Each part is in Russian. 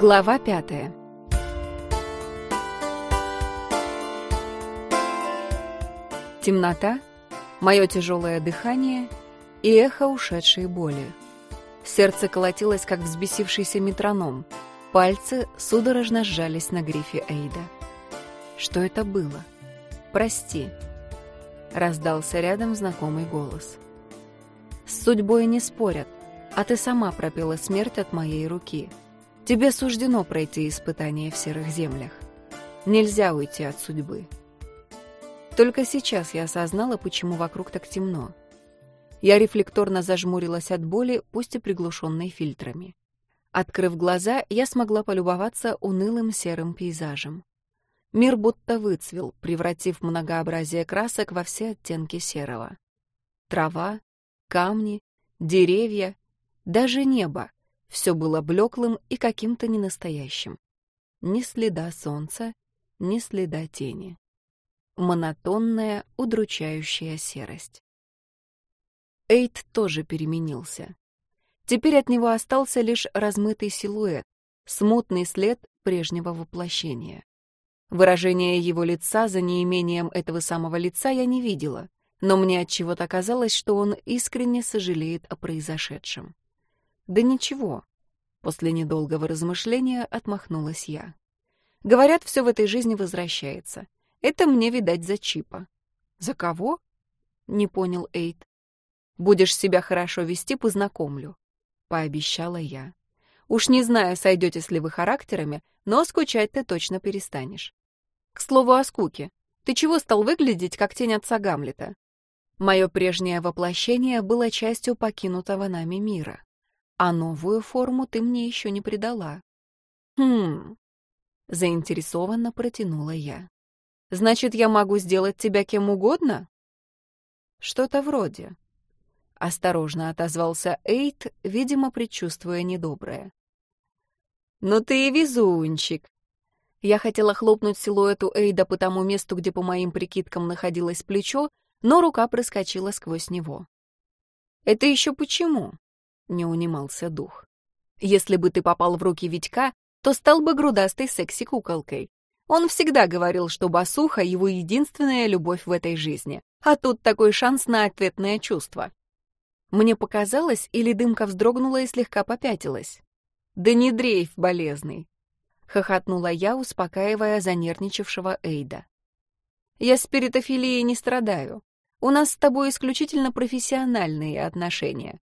Глава пятая Темнота, мое тяжелое дыхание и эхо ушедшей боли. Сердце колотилось, как взбесившийся метроном. Пальцы судорожно сжались на грифе Эйда. Что это было? «Прости», — раздался рядом знакомый голос. «С судьбой не спорят, а ты сама пропела смерть от моей руки. Тебе суждено пройти испытание в серых землях. Нельзя уйти от судьбы». Только сейчас я осознала, почему вокруг так темно. Я рефлекторно зажмурилась от боли, пусть и приглушенной фильтрами. Открыв глаза, я смогла полюбоваться унылым серым пейзажем. Мир будто выцвел, превратив многообразие красок во все оттенки серого. Трава, камни, деревья, даже небо — все было блеклым и каким-то ненастоящим. Ни следа солнца, ни следа тени. Монотонная, удручающая серость. Эйт тоже переменился. Теперь от него остался лишь размытый силуэт, смутный след прежнего воплощения. Выражение его лица за неимением этого самого лица я не видела, но мне от чего-то казалось, что он искренне сожалеет о произошедшем. Да ничего. После недолгого размышления отмахнулась я. Говорят, все в этой жизни возвращается. Это мне, видать, за чипа. За кого? Не понял Эйд. Будешь себя хорошо вести, познакомлю. Пообещала я. Уж не знаю, сойдетесь ли вы характерами, но скучать ты точно перестанешь. К слову о скуке. Ты чего стал выглядеть, как тень отца Гамлета? Мое прежнее воплощение было частью покинутого нами мира. А новую форму ты мне еще не придала. Хм. Заинтересованно протянула я. Значит, я могу сделать тебя кем угодно? Что-то вроде. Осторожно отозвался Эйт, видимо, предчувствуя недоброе. «Ну ты и везунчик!» Я хотела хлопнуть силуэту Эйда по тому месту, где по моим прикидкам находилось плечо, но рука проскочила сквозь него. «Это еще почему?» — не унимался дух. «Если бы ты попал в руки Витька, то стал бы грудастой секси-куколкой. Он всегда говорил, что басуха — его единственная любовь в этой жизни, а тут такой шанс на ответное чувство». Мне показалось, или дымка вздрогнула и слегка попятилась. «Да не дрейф, болезный хохотнула я, успокаивая занервничавшего Эйда. Я спиритофилией не страдаю. У нас с тобой исключительно профессиональные отношения.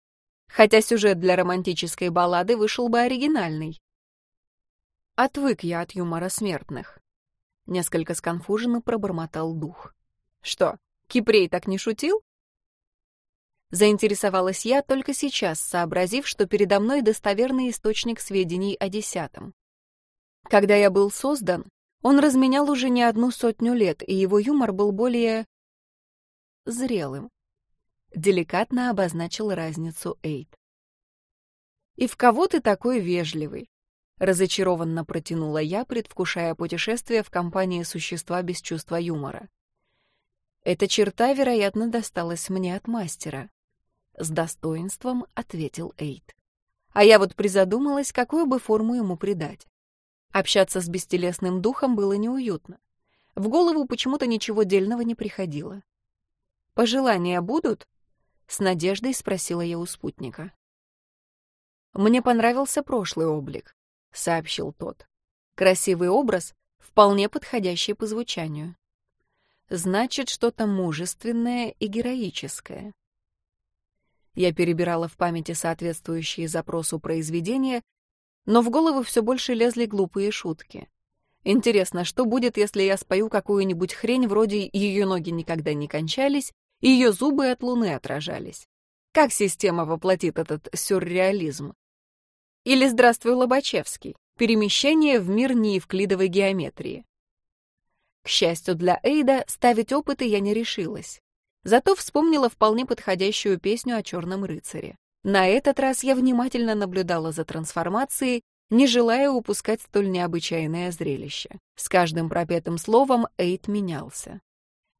Хотя сюжет для романтической баллады вышел бы оригинальный. Отвык я от юмора смертных. Несколько сконфуженно пробормотал дух. Что, Кипрей так не шутил? Заинтересовалась я только сейчас, сообразив, что передо мной достоверный источник сведений о десятом. Когда я был создан, он разменял уже не одну сотню лет, и его юмор был более... зрелым. Деликатно обозначил разницу Эйд. «И в кого ты такой вежливый?» Разочарованно протянула я, предвкушая путешествие в компании существа без чувства юмора. Эта черта, вероятно, досталась мне от мастера. С достоинством ответил Эйд. А я вот призадумалась, какую бы форму ему придать. Общаться с бестелесным духом было неуютно. В голову почему-то ничего дельного не приходило. «Пожелания будут?» — с надеждой спросила я у спутника. «Мне понравился прошлый облик», — сообщил тот. «Красивый образ, вполне подходящий по звучанию. Значит, что-то мужественное и героическое». Я перебирала в памяти соответствующие запросу произведения но в голову все больше лезли глупые шутки. Интересно, что будет, если я спою какую-нибудь хрень вроде «Ее ноги никогда не кончались», ее зубы от луны отражались? Как система воплотит этот сюрреализм? Или «Здравствуй, Лобачевский» — перемещение в мир неевклидовой геометрии. К счастью для Эйда, ставить опыты я не решилась. Зато вспомнила вполне подходящую песню о черном рыцаре. На этот раз я внимательно наблюдала за трансформацией, не желая упускать столь необычайное зрелище. С каждым пропетым словом Эйт менялся.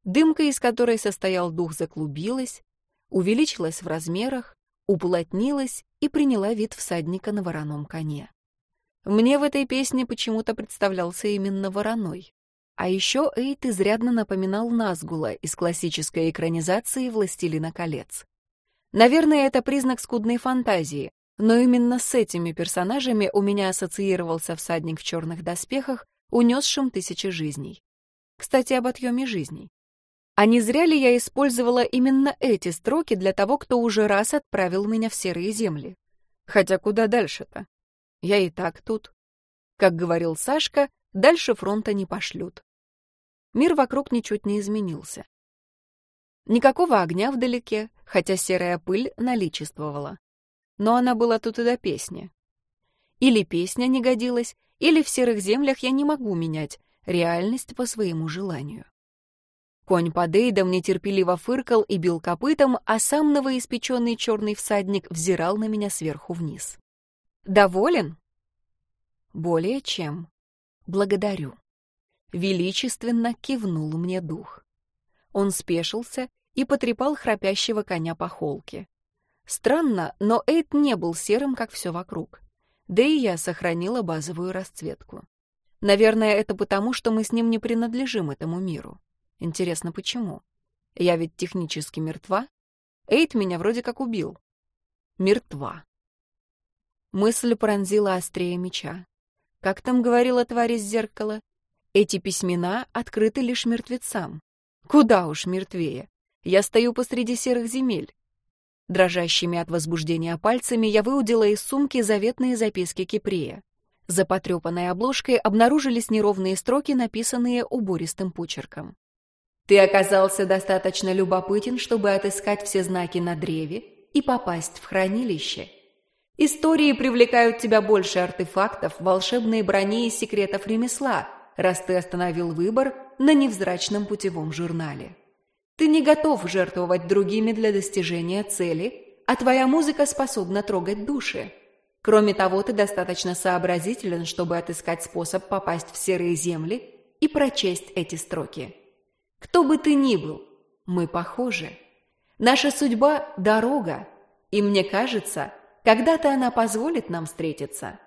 Дымка, из которой состоял дух, заклубилась, увеличилась в размерах, уплотнилась и приняла вид всадника на вороном коне. Мне в этой песне почему-то представлялся именно вороной. А еще Эйт изрядно напоминал Назгула из классической экранизации «Властелина колец». Наверное, это признак скудной фантазии, но именно с этими персонажами у меня ассоциировался всадник в черных доспехах, унесшим тысячи жизней. Кстати, об отъеме жизней. А не зря ли я использовала именно эти строки для того, кто уже раз отправил меня в серые земли? Хотя куда дальше-то? Я и так тут. Как говорил Сашка, дальше фронта не пошлют. Мир вокруг ничуть не изменился. Никакого огня вдалеке, хотя серая пыль наличествовала. Но она была тут и до песни. Или песня не годилась, или в серых землях я не могу менять реальность по своему желанию. Конь под эйдом нетерпеливо фыркал и бил копытом, а сам новоиспеченный черный всадник взирал на меня сверху вниз. «Доволен?» «Более чем. Благодарю». Величественно кивнул мне дух. Он спешился и потрепал храпящего коня по холке. Странно, но Эйд не был серым, как все вокруг. Да и я сохранила базовую расцветку. Наверное, это потому, что мы с ним не принадлежим этому миру. Интересно, почему? Я ведь технически мертва. Эйт меня вроде как убил. Мертва. Мысль пронзила острее меча. Как там говорила тварь из зеркала? Эти письмена открыты лишь мертвецам. Куда уж мертвее. Я стою посреди серых земель. Дрожащими от возбуждения пальцами я выудила из сумки заветные записки Кипрея. За потрепанной обложкой обнаружились неровные строки, написанные убористым почерком. Ты оказался достаточно любопытен, чтобы отыскать все знаки на древе и попасть в хранилище. Истории привлекают тебя больше артефактов, волшебной брони и секретов ремесла, раз ты остановил выбор на невзрачном путевом журнале. Ты не готов жертвовать другими для достижения цели, а твоя музыка способна трогать души. Кроме того, ты достаточно сообразителен, чтобы отыскать способ попасть в серые земли и прочесть эти строки. Кто бы ты ни был, мы похожи. Наша судьба — дорога, и мне кажется, когда-то она позволит нам встретиться.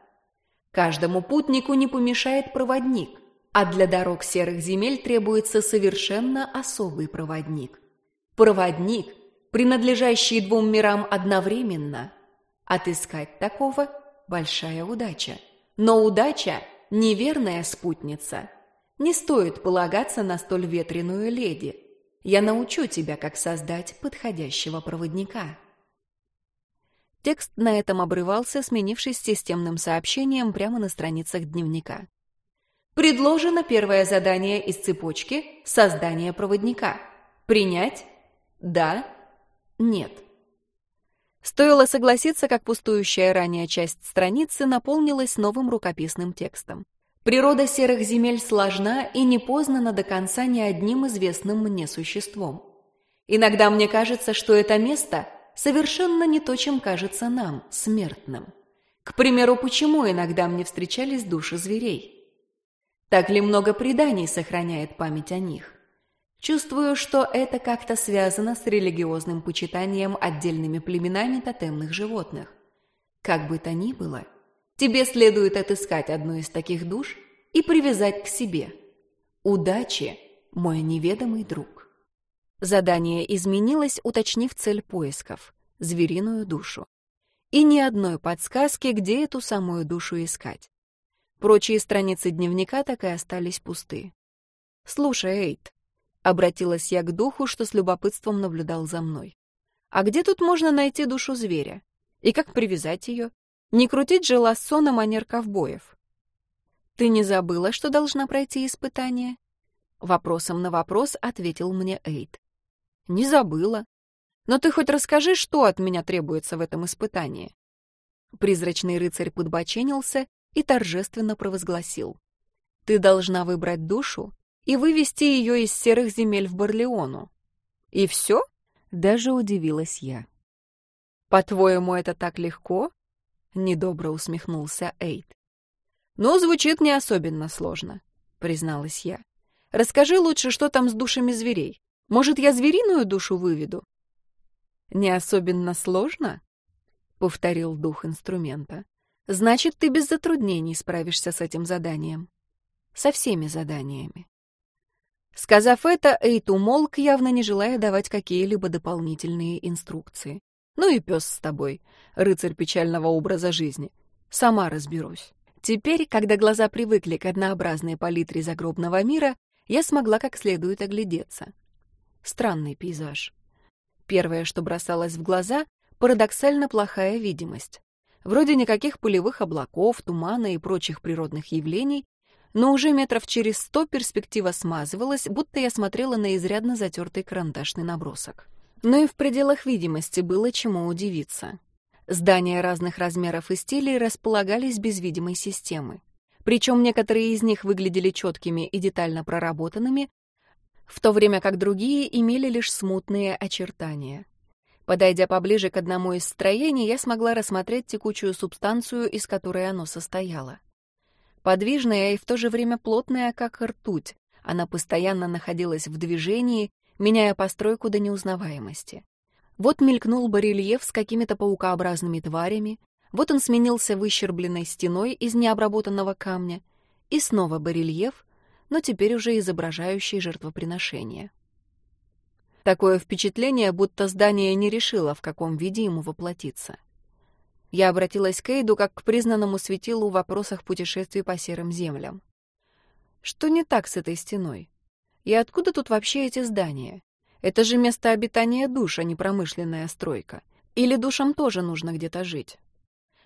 Каждому путнику не помешает проводник, а для дорог серых земель требуется совершенно особый проводник. Проводник, принадлежащий двум мирам одновременно. Отыскать такого – большая удача. Но удача – неверная спутница – не стоит полагаться на столь ветреную леди. Я научу тебя, как создать подходящего проводника. Текст на этом обрывался, сменившись системным сообщением прямо на страницах дневника. Предложено первое задание из цепочки «Создание проводника». Принять? Да? Нет. Стоило согласиться, как пустующая ранее часть страницы наполнилась новым рукописным текстом. Природа серых земель сложна и не познана до конца ни одним известным мне существом. Иногда мне кажется, что это место совершенно не то, чем кажется нам, смертным. К примеру, почему иногда мне встречались души зверей? Так ли много преданий сохраняет память о них? Чувствую, что это как-то связано с религиозным почитанием отдельными племенами тотемных животных. Как бы то ни было, Тебе следует отыскать одну из таких душ и привязать к себе. Удачи, мой неведомый друг. Задание изменилось, уточнив цель поисков — звериную душу. И ни одной подсказки, где эту самую душу искать. Прочие страницы дневника так и остались пусты. «Слушай, Эйт», — обратилась я к духу, что с любопытством наблюдал за мной. «А где тут можно найти душу зверя? И как привязать ее? Не крутить же лассо на манер ковбоев. «Ты не забыла, что должна пройти испытание?» Вопросом на вопрос ответил мне Эйд. «Не забыла. Но ты хоть расскажи, что от меня требуется в этом испытании?» Призрачный рыцарь подбоченился и торжественно провозгласил. «Ты должна выбрать душу и вывести ее из серых земель в Барлеону». «И все?» — даже удивилась я. «По-твоему, это так легко?» — недобро усмехнулся Эйд. «Ну, звучит не особенно сложно», — призналась я. «Расскажи лучше, что там с душами зверей. Может, я звериную душу выведу?» «Не особенно сложно?» — повторил дух инструмента. Значит, ты без затруднений справишься с этим заданием. Со всеми заданиями. Сказав это, Эйт умолк, явно не желая давать какие-либо дополнительные инструкции. «Ну и пес с тобой, рыцарь печального образа жизни. Сама разберусь». Теперь, когда глаза привыкли к однообразной палитре загробного мира, я смогла как следует оглядеться. Странный пейзаж. Первое, что бросалось в глаза — парадоксально плохая видимость. Вроде никаких пылевых облаков, тумана и прочих природных явлений, но уже метров через сто перспектива смазывалась, будто я смотрела на изрядно затертый карандашный набросок. Но и в пределах видимости было чему удивиться. Здания разных размеров и стилей располагались без видимой системы. Причем некоторые из них выглядели четкими и детально проработанными, в то время как другие имели лишь смутные очертания. Подойдя поближе к одному из строений, я смогла рассмотреть текучую субстанцию, из которой оно состояло. Подвижная и в то же время плотная, как ртуть, она постоянно находилась в движении, меняя постройку до неузнаваемости. Вот мелькнул барельеф с какими-то паукообразными тварями, вот он сменился выщербленной стеной из необработанного камня, и снова барельеф, но теперь уже изображающий жертвоприношение. Такое впечатление, будто здание не решило, в каком виде ему воплотиться. Я обратилась к Эйду как к признанному светилу в вопросах путешествий по серым землям. Что не так с этой стеной? И откуда тут вообще эти здания? Это же место обитания душ, а не промышленная стройка. Или душам тоже нужно где-то жить?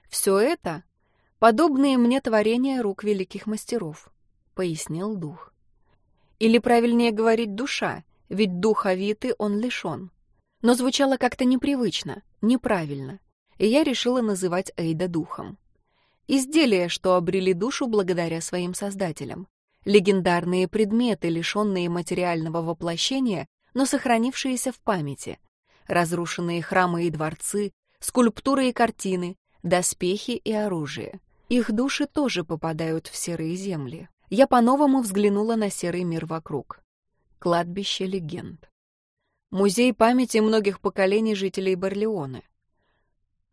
Все это — подобные мне творения рук великих мастеров, — пояснил дух. Или правильнее говорить душа, ведь духовитый он лишен. Но звучало как-то непривычно, неправильно и я решила называть Эйда духом. Изделия, что обрели душу благодаря своим создателям. Легендарные предметы, лишенные материального воплощения, но сохранившиеся в памяти. Разрушенные храмы и дворцы, скульптуры и картины, доспехи и оружие. Их души тоже попадают в серые земли. Я по-новому взглянула на серый мир вокруг. Кладбище легенд. Музей памяти многих поколений жителей Барлеоны —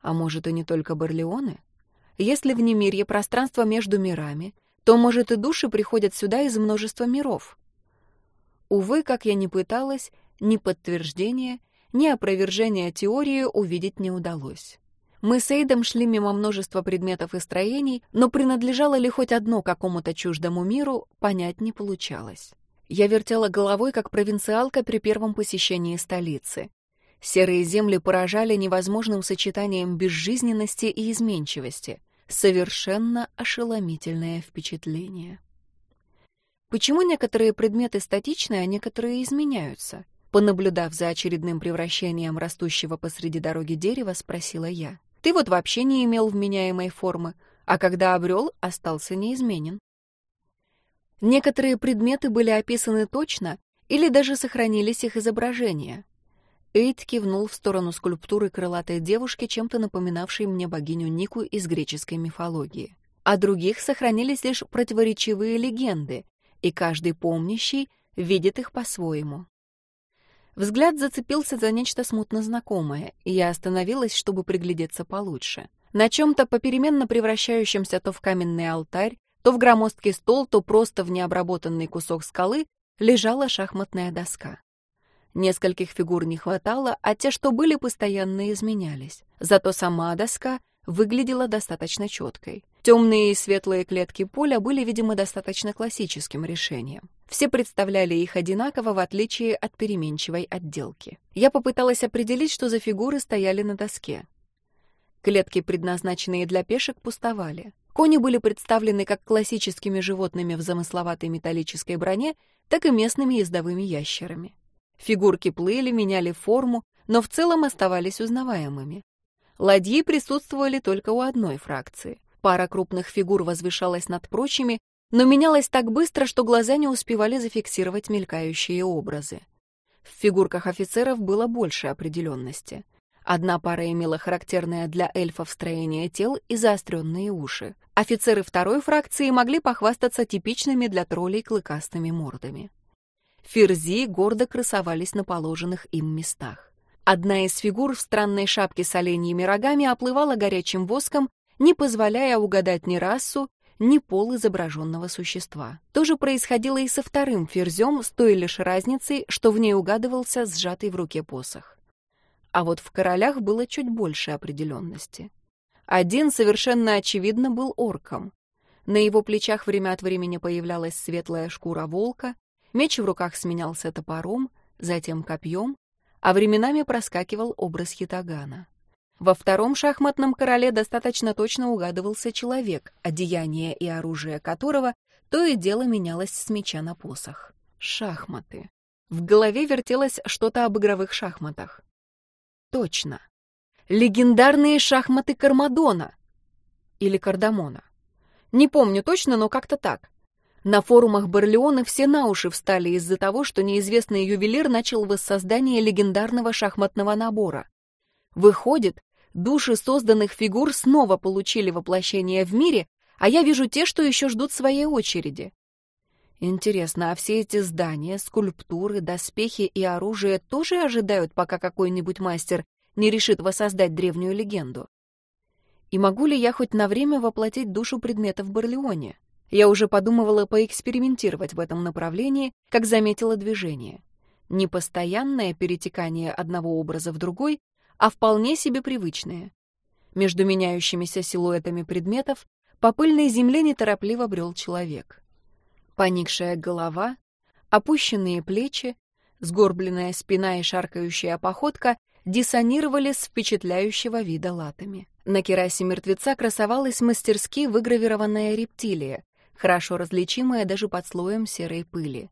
а может, и не только Барлеоны? Если в немирье пространство между мирами, то, может, и души приходят сюда из множества миров. Увы, как я ни пыталась, ни подтверждения, ни опровержения теории увидеть не удалось. Мы с Эйдом шли мимо множества предметов и строений, но принадлежало ли хоть одно какому-то чуждому миру, понять не получалось. Я вертела головой, как провинциалка при первом посещении столицы. Серые земли поражали невозможным сочетанием безжизненности и изменчивости. Совершенно ошеломительное впечатление. Почему некоторые предметы статичны, а некоторые изменяются? Понаблюдав за очередным превращением растущего посреди дороги дерева, спросила я. Ты вот вообще не имел вменяемой формы, а когда обрел, остался неизменен. Некоторые предметы были описаны точно или даже сохранились их изображения. Эйд кивнул в сторону скульптуры крылатой девушки, чем-то напоминавшей мне богиню Нику из греческой мифологии. А других сохранились лишь противоречивые легенды, и каждый помнящий видит их по-своему. Взгляд зацепился за нечто смутно знакомое, и я остановилась, чтобы приглядеться получше. На чем-то попеременно превращающемся то в каменный алтарь, то в громоздкий стол, то просто в необработанный кусок скалы лежала шахматная доска. Нескольких фигур не хватало, а те, что были, постоянно изменялись. Зато сама доска выглядела достаточно четкой. Темные и светлые клетки поля были, видимо, достаточно классическим решением. Все представляли их одинаково, в отличие от переменчивой отделки. Я попыталась определить, что за фигуры стояли на доске. Клетки, предназначенные для пешек, пустовали. Кони были представлены как классическими животными в замысловатой металлической броне, так и местными ездовыми ящерами. Фигурки плыли, меняли форму, но в целом оставались узнаваемыми. Ладьи присутствовали только у одной фракции. Пара крупных фигур возвышалась над прочими, но менялась так быстро, что глаза не успевали зафиксировать мелькающие образы. В фигурках офицеров было больше определенности. Одна пара имела характерное для эльфов строение тел и заостренные уши. Офицеры второй фракции могли похвастаться типичными для троллей клыкастыми мордами. Ферзи гордо красовались на положенных им местах. Одна из фигур в странной шапке с оленьими рогами оплывала горячим воском, не позволяя угадать ни расу, ни пол изображенного существа. То же происходило и со вторым ферзем, с той лишь разницей, что в ней угадывался сжатый в руке посох. А вот в королях было чуть больше определенности. Один совершенно очевидно был орком. На его плечах время от времени появлялась светлая шкура волка, меч в руках сменялся топором, затем копьем, а временами проскакивал образ хитагана. Во втором шахматном короле достаточно точно угадывался человек, одеяние и оружие которого то и дело менялось с меча на посох. Шахматы. В голове вертелось что-то об игровых шахматах. Точно. Легендарные шахматы Кармадона. Или Кардамона. Не помню точно, но как-то так. На форумах Барлеона все на уши встали из-за того, что неизвестный ювелир начал воссоздание легендарного шахматного набора. Выходит, души созданных фигур снова получили воплощение в мире, а я вижу те, что еще ждут своей очереди. Интересно, а все эти здания, скульптуры, доспехи и оружие тоже ожидают, пока какой-нибудь мастер не решит воссоздать древнюю легенду? И могу ли я хоть на время воплотить душу предмета в Барлеоне? Я уже подумывала поэкспериментировать в этом направлении, как заметила движение. Не постоянное перетекание одного образа в другой, а вполне себе привычное. Между меняющимися силуэтами предметов по пыльной земле неторопливо брел человек. Поникшая голова, опущенные плечи, сгорбленная спина и шаркающая походка диссонировали с впечатляющего вида латами. На керасе мертвеца красовалась мастерски выгравированная рептилия, хорошо различимая даже под слоем серой пыли.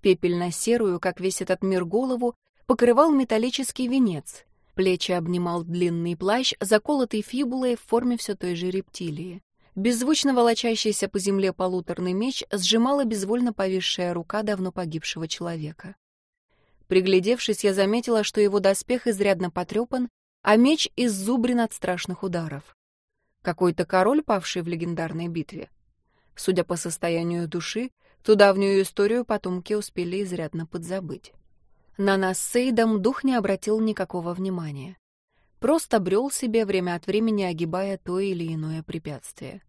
Пепельно-серую, как весь этот мир голову, покрывал металлический венец. Плечи обнимал длинный плащ, заколотый фибулой в форме все той же рептилии. Беззвучно волочащийся по земле полуторный меч сжимала безвольно повисшая рука давно погибшего человека. Приглядевшись, я заметила, что его доспех изрядно потрепан, а меч иззубрен от страшных ударов. Какой-то король, павший в легендарной битве. Судя по состоянию души, ту давнюю историю потомки успели изрядно подзабыть. На нас с Сейдом дух не обратил никакого внимания. Просто брел себе время от времени, огибая то или иное препятствие.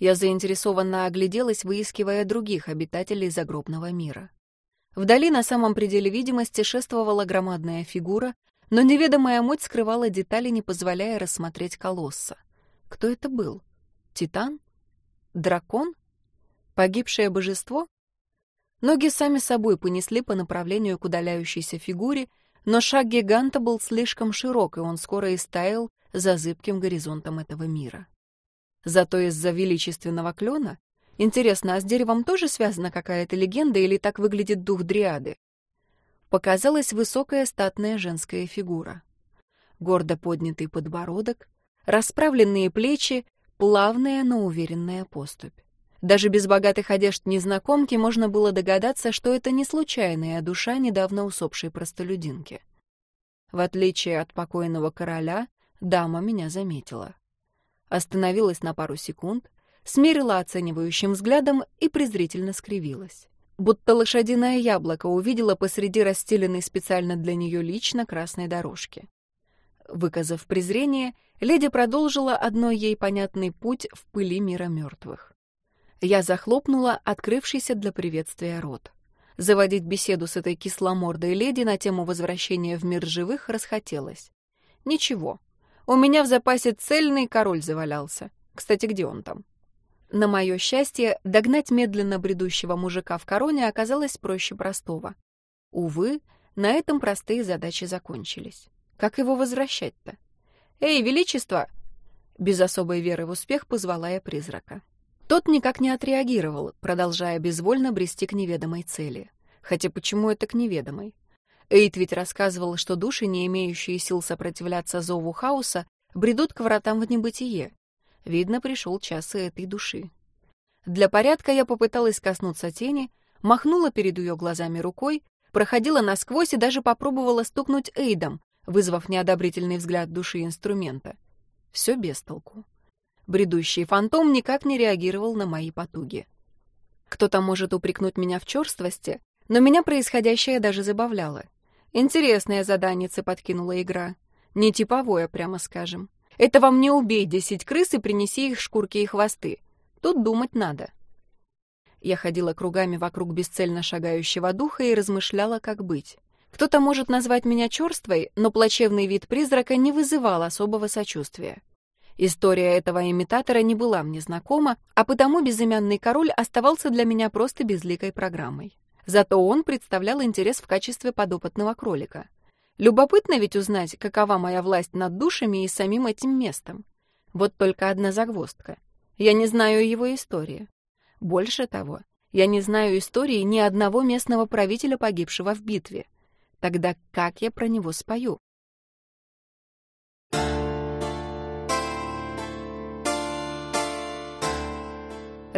Я заинтересованно огляделась, выискивая других обитателей загробного мира. Вдали на самом пределе видимости шествовала громадная фигура, но неведомая муть скрывала детали, не позволяя рассмотреть колосса. Кто это был? Титан? Дракон? Погибшее божество? Ноги сами собой понесли по направлению к удаляющейся фигуре, но шаг гиганта был слишком широк, и он скоро истаял за зыбким горизонтом этого мира. Зато из-за величественного клена Интересно, а с деревом тоже связана какая-то легенда или так выглядит дух дриады? Показалась высокая статная женская фигура. Гордо поднятый подбородок, расправленные плечи, плавная, но уверенная поступь. Даже без богатых одежд незнакомки можно было догадаться, что это не случайная душа недавно усопшей простолюдинки. В отличие от покойного короля, дама меня заметила. Остановилась на пару секунд, смерила оценивающим взглядом и презрительно скривилась. Будто лошадиное яблоко увидела посреди расстеленной специально для нее лично красной дорожки. Выказав презрение, леди продолжила одной ей понятный путь в пыли мира мертвых. Я захлопнула открывшийся для приветствия рот. Заводить беседу с этой кисломордой леди на тему возвращения в мир живых расхотелось. Ничего, у меня в запасе цельный король завалялся. Кстати, где он там? На мое счастье, догнать медленно бредущего мужика в короне оказалось проще простого. Увы, на этом простые задачи закончились. Как его возвращать-то? «Эй, Величество!» Без особой веры в успех позвала я призрака. Тот никак не отреагировал, продолжая безвольно брести к неведомой цели. Хотя почему это к неведомой? Эйт ведь рассказывал, что души, не имеющие сил сопротивляться зову хаоса, бредут к вратам в небытие. Видно, пришел час и этой души. Для порядка я попыталась коснуться тени, махнула перед ее глазами рукой, проходила насквозь и даже попробовала стукнуть Эйдом, вызвав неодобрительный взгляд души инструмента. Все без толку. Бредущий фантом никак не реагировал на мои потуги. Кто-то может упрекнуть меня в черствости, но меня происходящее даже забавляло. Интересное заданице подкинула игра. Не типовое, прямо скажем. Это вам не убей десять крыс и принеси их шкурки и хвосты. Тут думать надо. Я ходила кругами вокруг бесцельно шагающего духа и размышляла, как быть. Кто-то может назвать меня черствой, но плачевный вид призрака не вызывал особого сочувствия. История этого имитатора не была мне знакома, а потому безымянный король оставался для меня просто безликой программой. Зато он представлял интерес в качестве подопытного кролика. Любопытно ведь узнать, какова моя власть над душами и самим этим местом. Вот только одна загвоздка. Я не знаю его истории. Больше того, я не знаю истории ни одного местного правителя, погибшего в битве. Тогда как я про него спою?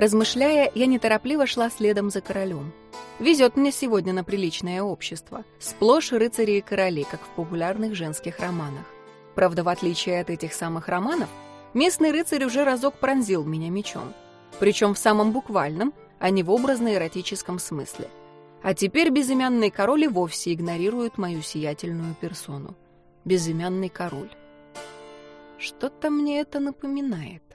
Размышляя, я неторопливо шла следом за королем. Везет мне сегодня на приличное общество. Сплошь рыцари и короли, как в популярных женских романах. Правда, в отличие от этих самых романов, местный рыцарь уже разок пронзил меня мечом. Причем в самом буквальном, а не в образно-эротическом смысле. А теперь безымянный король и вовсе игнорирует мою сиятельную персону. Безымянный король. Что-то мне это напоминает.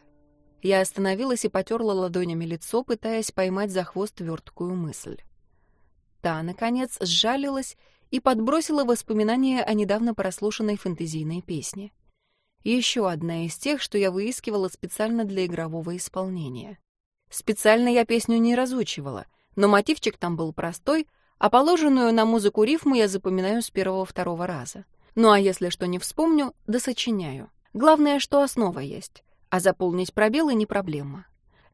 Я остановилась и потерла ладонями лицо, пытаясь поймать за хвост верткую мысль. Та, наконец, сжалилась и подбросила воспоминания о недавно прослушанной фэнтезийной песне. Еще одна из тех, что я выискивала специально для игрового исполнения. Специально я песню не разучивала, но мотивчик там был простой, а положенную на музыку рифму я запоминаю с первого-второго раза. Ну а если что не вспомню, да сочиняю. Главное, что основа есть, а заполнить пробелы не проблема.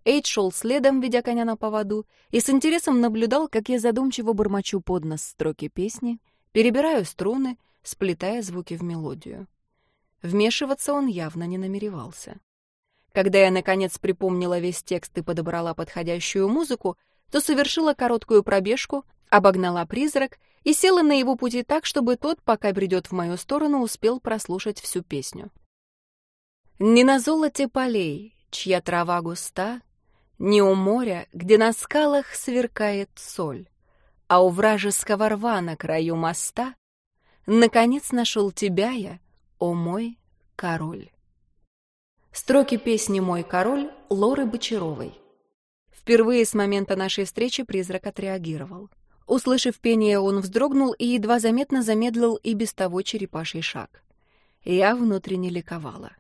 Эйд шел следом, ведя коня на поводу, и с интересом наблюдал, как я задумчиво бормочу под нос строки песни, перебираю струны, сплетая звуки в мелодию. Вмешиваться он явно не намеревался. Когда я, наконец, припомнила весь текст и подобрала подходящую музыку, то совершила короткую пробежку, обогнала призрак и села на его пути так, чтобы тот, пока бредет в мою сторону, успел прослушать всю песню. «Не на золоте полей, чья трава густа, не у моря, где на скалах сверкает соль, а у вражеского рва на краю моста наконец нашел тебя я, о мой король». Строки песни «Мой король» Лоры Бочаровой. Впервые с момента нашей встречи призрак отреагировал. Услышав пение, он вздрогнул и едва заметно замедлил и без того черепаший шаг. Я внутренне ликовала.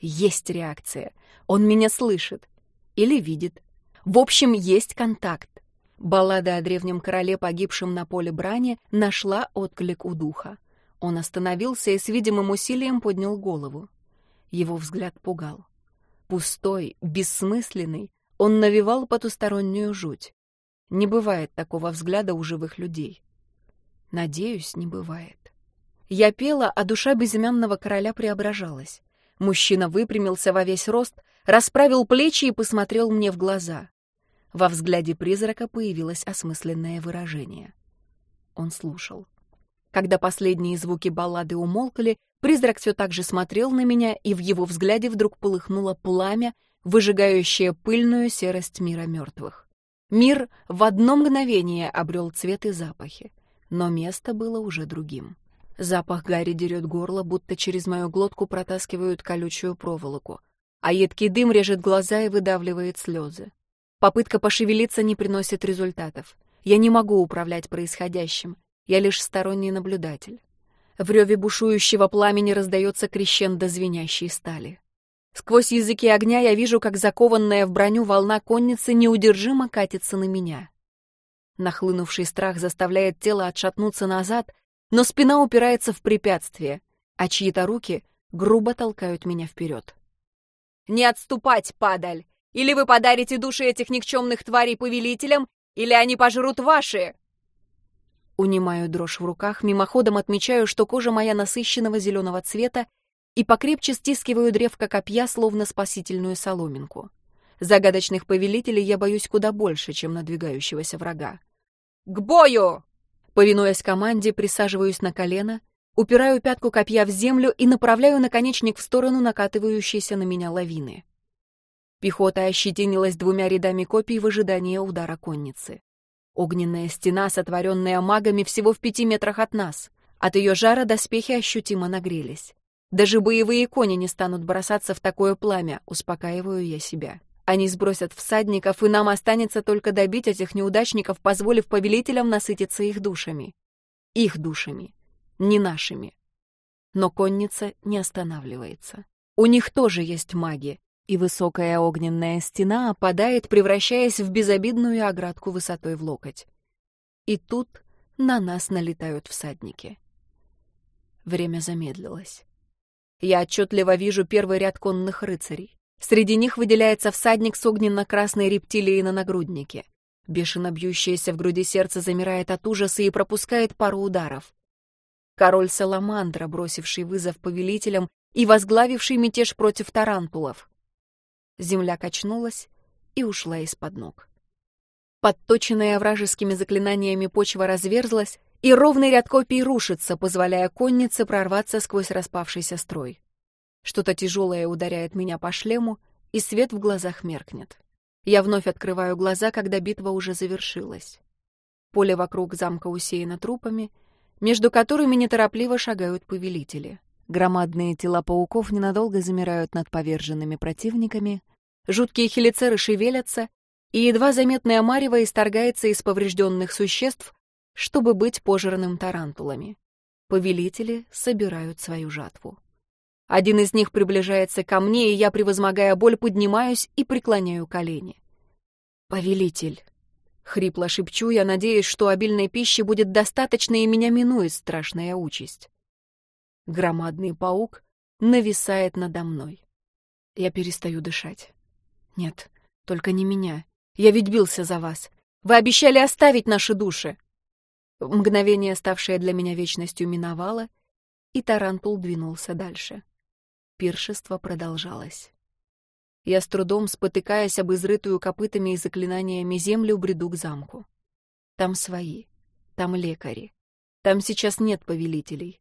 Есть реакция. Он меня слышит. Или видит. В общем, есть контакт. Баллада о древнем короле, погибшем на поле брани, нашла отклик у духа. Он остановился и с видимым усилием поднял голову. Его взгляд пугал. Пустой, бессмысленный, он навевал потустороннюю жуть. Не бывает такого взгляда у живых людей. Надеюсь, не бывает. Я пела, а душа безымянного короля преображалась. Мужчина выпрямился во весь рост, расправил плечи и посмотрел мне в глаза. Во взгляде призрака появилось осмысленное выражение. Он слушал. Когда последние звуки баллады умолкли, Призрак все так же смотрел на меня, и в его взгляде вдруг полыхнуло пламя, выжигающее пыльную серость мира мертвых. Мир в одно мгновение обрел цвет и запахи, но место было уже другим. Запах гари дерет горло, будто через мою глотку протаскивают колючую проволоку, а едкий дым режет глаза и выдавливает слезы. Попытка пошевелиться не приносит результатов. Я не могу управлять происходящим, я лишь сторонний наблюдатель. В реве бушующего пламени раздается крещендо звенящей стали. Сквозь языки огня я вижу, как закованная в броню волна конницы неудержимо катится на меня. Нахлынувший страх заставляет тело отшатнуться назад, но спина упирается в препятствие, а чьи-то руки грубо толкают меня вперед. «Не отступать, падаль! Или вы подарите души этих никчемных тварей повелителям, или они пожрут ваши!» Унимаю дрожь в руках, мимоходом отмечаю, что кожа моя насыщенного зеленого цвета, и покрепче стискиваю древко копья, словно спасительную соломинку. Загадочных повелителей я боюсь куда больше, чем надвигающегося врага. «К бою!» Повинуясь команде, присаживаюсь на колено, упираю пятку копья в землю и направляю наконечник в сторону накатывающейся на меня лавины. Пехота ощетинилась двумя рядами копий в ожидании удара конницы. Огненная стена, сотворенная магами всего в пяти метрах от нас. От ее жара доспехи ощутимо нагрелись. Даже боевые кони не станут бросаться в такое пламя, успокаиваю я себя. Они сбросят всадников, и нам останется только добить этих неудачников, позволив повелителям насытиться их душами. Их душами, не нашими. Но конница не останавливается. У них тоже есть маги, и высокая огненная стена опадает, превращаясь в безобидную оградку высотой в локоть. И тут на нас налетают всадники. Время замедлилось. Я отчетливо вижу первый ряд конных рыцарей. Среди них выделяется всадник с огненно-красной рептилией на нагруднике. Бешено бьющееся в груди сердце замирает от ужаса и пропускает пару ударов. Король Саламандра, бросивший вызов повелителям и возглавивший мятеж против тарантулов. Земля качнулась и ушла из-под ног. Подточенная вражескими заклинаниями почва разверзлась, и ровный ряд копий рушится, позволяя коннице прорваться сквозь распавшийся строй. Что-то тяжелое ударяет меня по шлему, и свет в глазах меркнет. Я вновь открываю глаза, когда битва уже завершилась. Поле вокруг замка усеяно трупами, между которыми неторопливо шагают повелители. Громадные тела пауков ненадолго замирают над поверженными противниками, жуткие хелицеры шевелятся, и едва заметное марево исторгается из поврежденных существ, чтобы быть пожранным тарантулами. Повелители собирают свою жатву. Один из них приближается ко мне, и я, превозмогая боль, поднимаюсь и преклоняю колени. «Повелитель!» — хрипло шепчу я, надеясь, что обильной пищи будет достаточно, и меня минует страшная участь. Громадный паук нависает надо мной. Я перестаю дышать. Нет, только не меня. Я ведь бился за вас. Вы обещали оставить наши души. Мгновение, ставшее для меня вечностью, миновало, и Тарантул двинулся дальше. Пиршество продолжалось. Я с трудом, спотыкаясь об изрытую копытами и заклинаниями землю, бреду к замку. Там свои, там лекари. Там сейчас нет повелителей.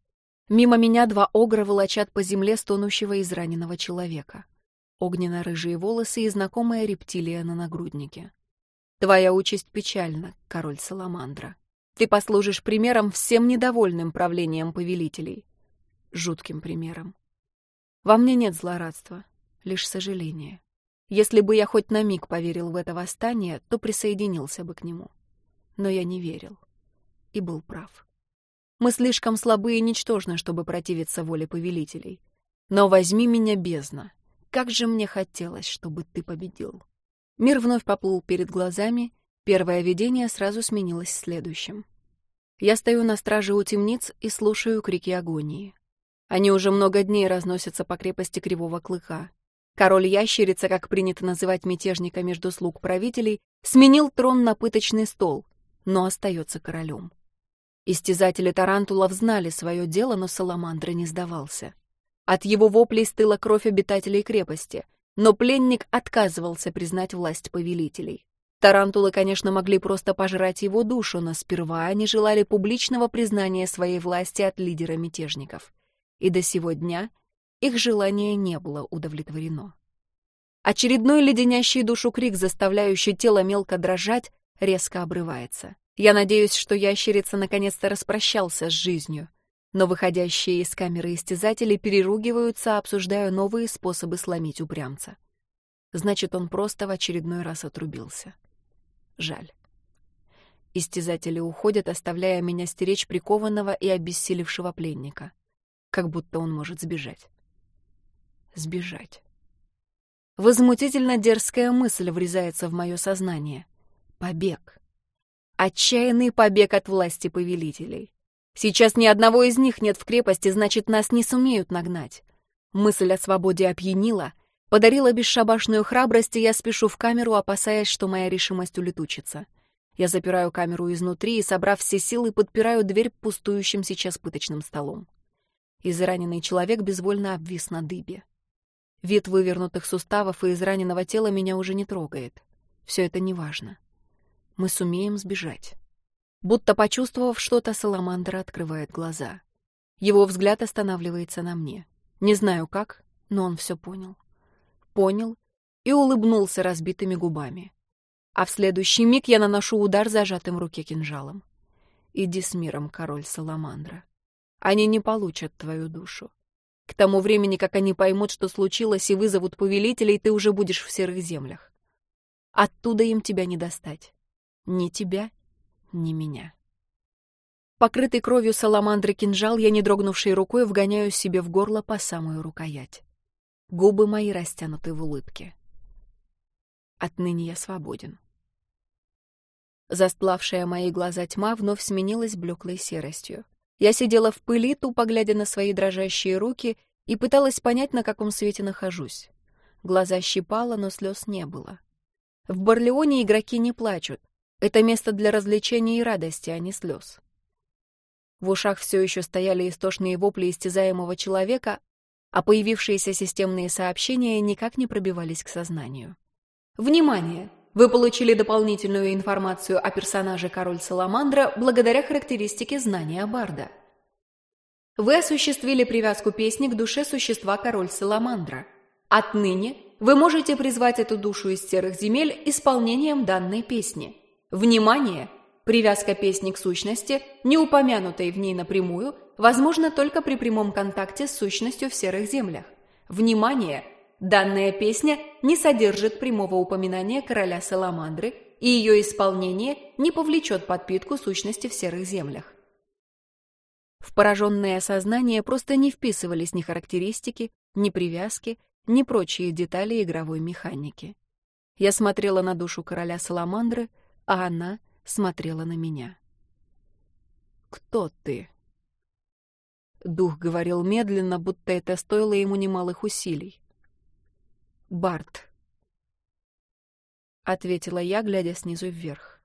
Мимо меня два огра волочат по земле стонущего израненного человека. Огненно-рыжие волосы и знакомая рептилия на нагруднике. Твоя участь печальна, король Саламандра. Ты послужишь примером всем недовольным правлением повелителей. Жутким примером. Во мне нет злорадства, лишь сожаление. Если бы я хоть на миг поверил в это восстание, то присоединился бы к нему. Но я не верил. И был прав. Мы слишком слабы и ничтожны, чтобы противиться воле повелителей. Но возьми меня, бездна. Как же мне хотелось, чтобы ты победил. Мир вновь поплыл перед глазами, первое видение сразу сменилось следующим. Я стою на страже у темниц и слушаю крики агонии. Они уже много дней разносятся по крепости Кривого Клыка. Король Ящерица, как принято называть мятежника между слуг правителей, сменил трон на пыточный стол, но остается королем. Истязатели тарантулов знали свое дело, но Саламандра не сдавался. От его воплей стыла кровь обитателей крепости, но пленник отказывался признать власть повелителей. Тарантулы, конечно, могли просто пожрать его душу, но сперва они желали публичного признания своей власти от лидера мятежников и до сего дня их желание не было удовлетворено. Очередной леденящий душу крик, заставляющий тело мелко дрожать, резко обрывается. Я надеюсь, что ящерица наконец-то распрощался с жизнью, но выходящие из камеры истязатели переругиваются, обсуждая новые способы сломить упрямца. Значит, он просто в очередной раз отрубился. Жаль. Истязатели уходят, оставляя меня стеречь прикованного и обессилевшего пленника как будто он может сбежать. Сбежать. Возмутительно дерзкая мысль врезается в мое сознание. Побег. Отчаянный побег от власти повелителей. Сейчас ни одного из них нет в крепости, значит, нас не сумеют нагнать. Мысль о свободе опьянила, подарила бесшабашную храбрость, и я спешу в камеру, опасаясь, что моя решимость улетучится. Я запираю камеру изнутри и, собрав все силы, подпираю дверь пустующим сейчас пыточным столом. Израненный человек безвольно обвис на дыбе. Вид вывернутых суставов и израненного тела меня уже не трогает. Все это неважно. Мы сумеем сбежать. Будто почувствовав что-то, Саламандра открывает глаза. Его взгляд останавливается на мне. Не знаю как, но он все понял. Понял и улыбнулся разбитыми губами. А в следующий миг я наношу удар зажатым в руке кинжалом. Иди с миром, король Саламандра. Они не получат твою душу. К тому времени, как они поймут, что случилось, и вызовут повелителей, ты уже будешь в серых землях. Оттуда им тебя не достать. Ни тебя, ни меня. Покрытый кровью саламандры кинжал я, не дрогнувшей рукой, вгоняю себе в горло по самую рукоять. Губы мои растянуты в улыбке. Отныне я свободен. Застлавшая мои глаза тьма вновь сменилась блеклой серостью. Я сидела в пыли, тупо глядя на свои дрожащие руки, и пыталась понять, на каком свете нахожусь. Глаза щипало, но слез не было. В Барлеоне игроки не плачут. Это место для развлечения и радости, а не слез. В ушах все еще стояли истошные вопли истязаемого человека, а появившиеся системные сообщения никак не пробивались к сознанию. Внимание! Вы получили дополнительную информацию о персонаже Король Саламандра благодаря характеристике знания Барда. Вы осуществили привязку песни к душе существа Король Саламандра. Отныне вы можете призвать эту душу из серых земель исполнением данной песни. Внимание! Привязка песни к сущности, не упомянутой в ней напрямую, возможно только при прямом контакте с сущностью в серых землях. Внимание! Данная песня не содержит прямого упоминания короля Саламандры, и ее исполнение не повлечет подпитку сущности в серых землях. В пораженное сознание просто не вписывались ни характеристики, ни привязки, ни прочие детали игровой механики. Я смотрела на душу короля Саламандры, а она смотрела на меня. «Кто ты?» Дух говорил медленно, будто это стоило ему немалых усилий. «Барт», — ответила я, глядя снизу вверх.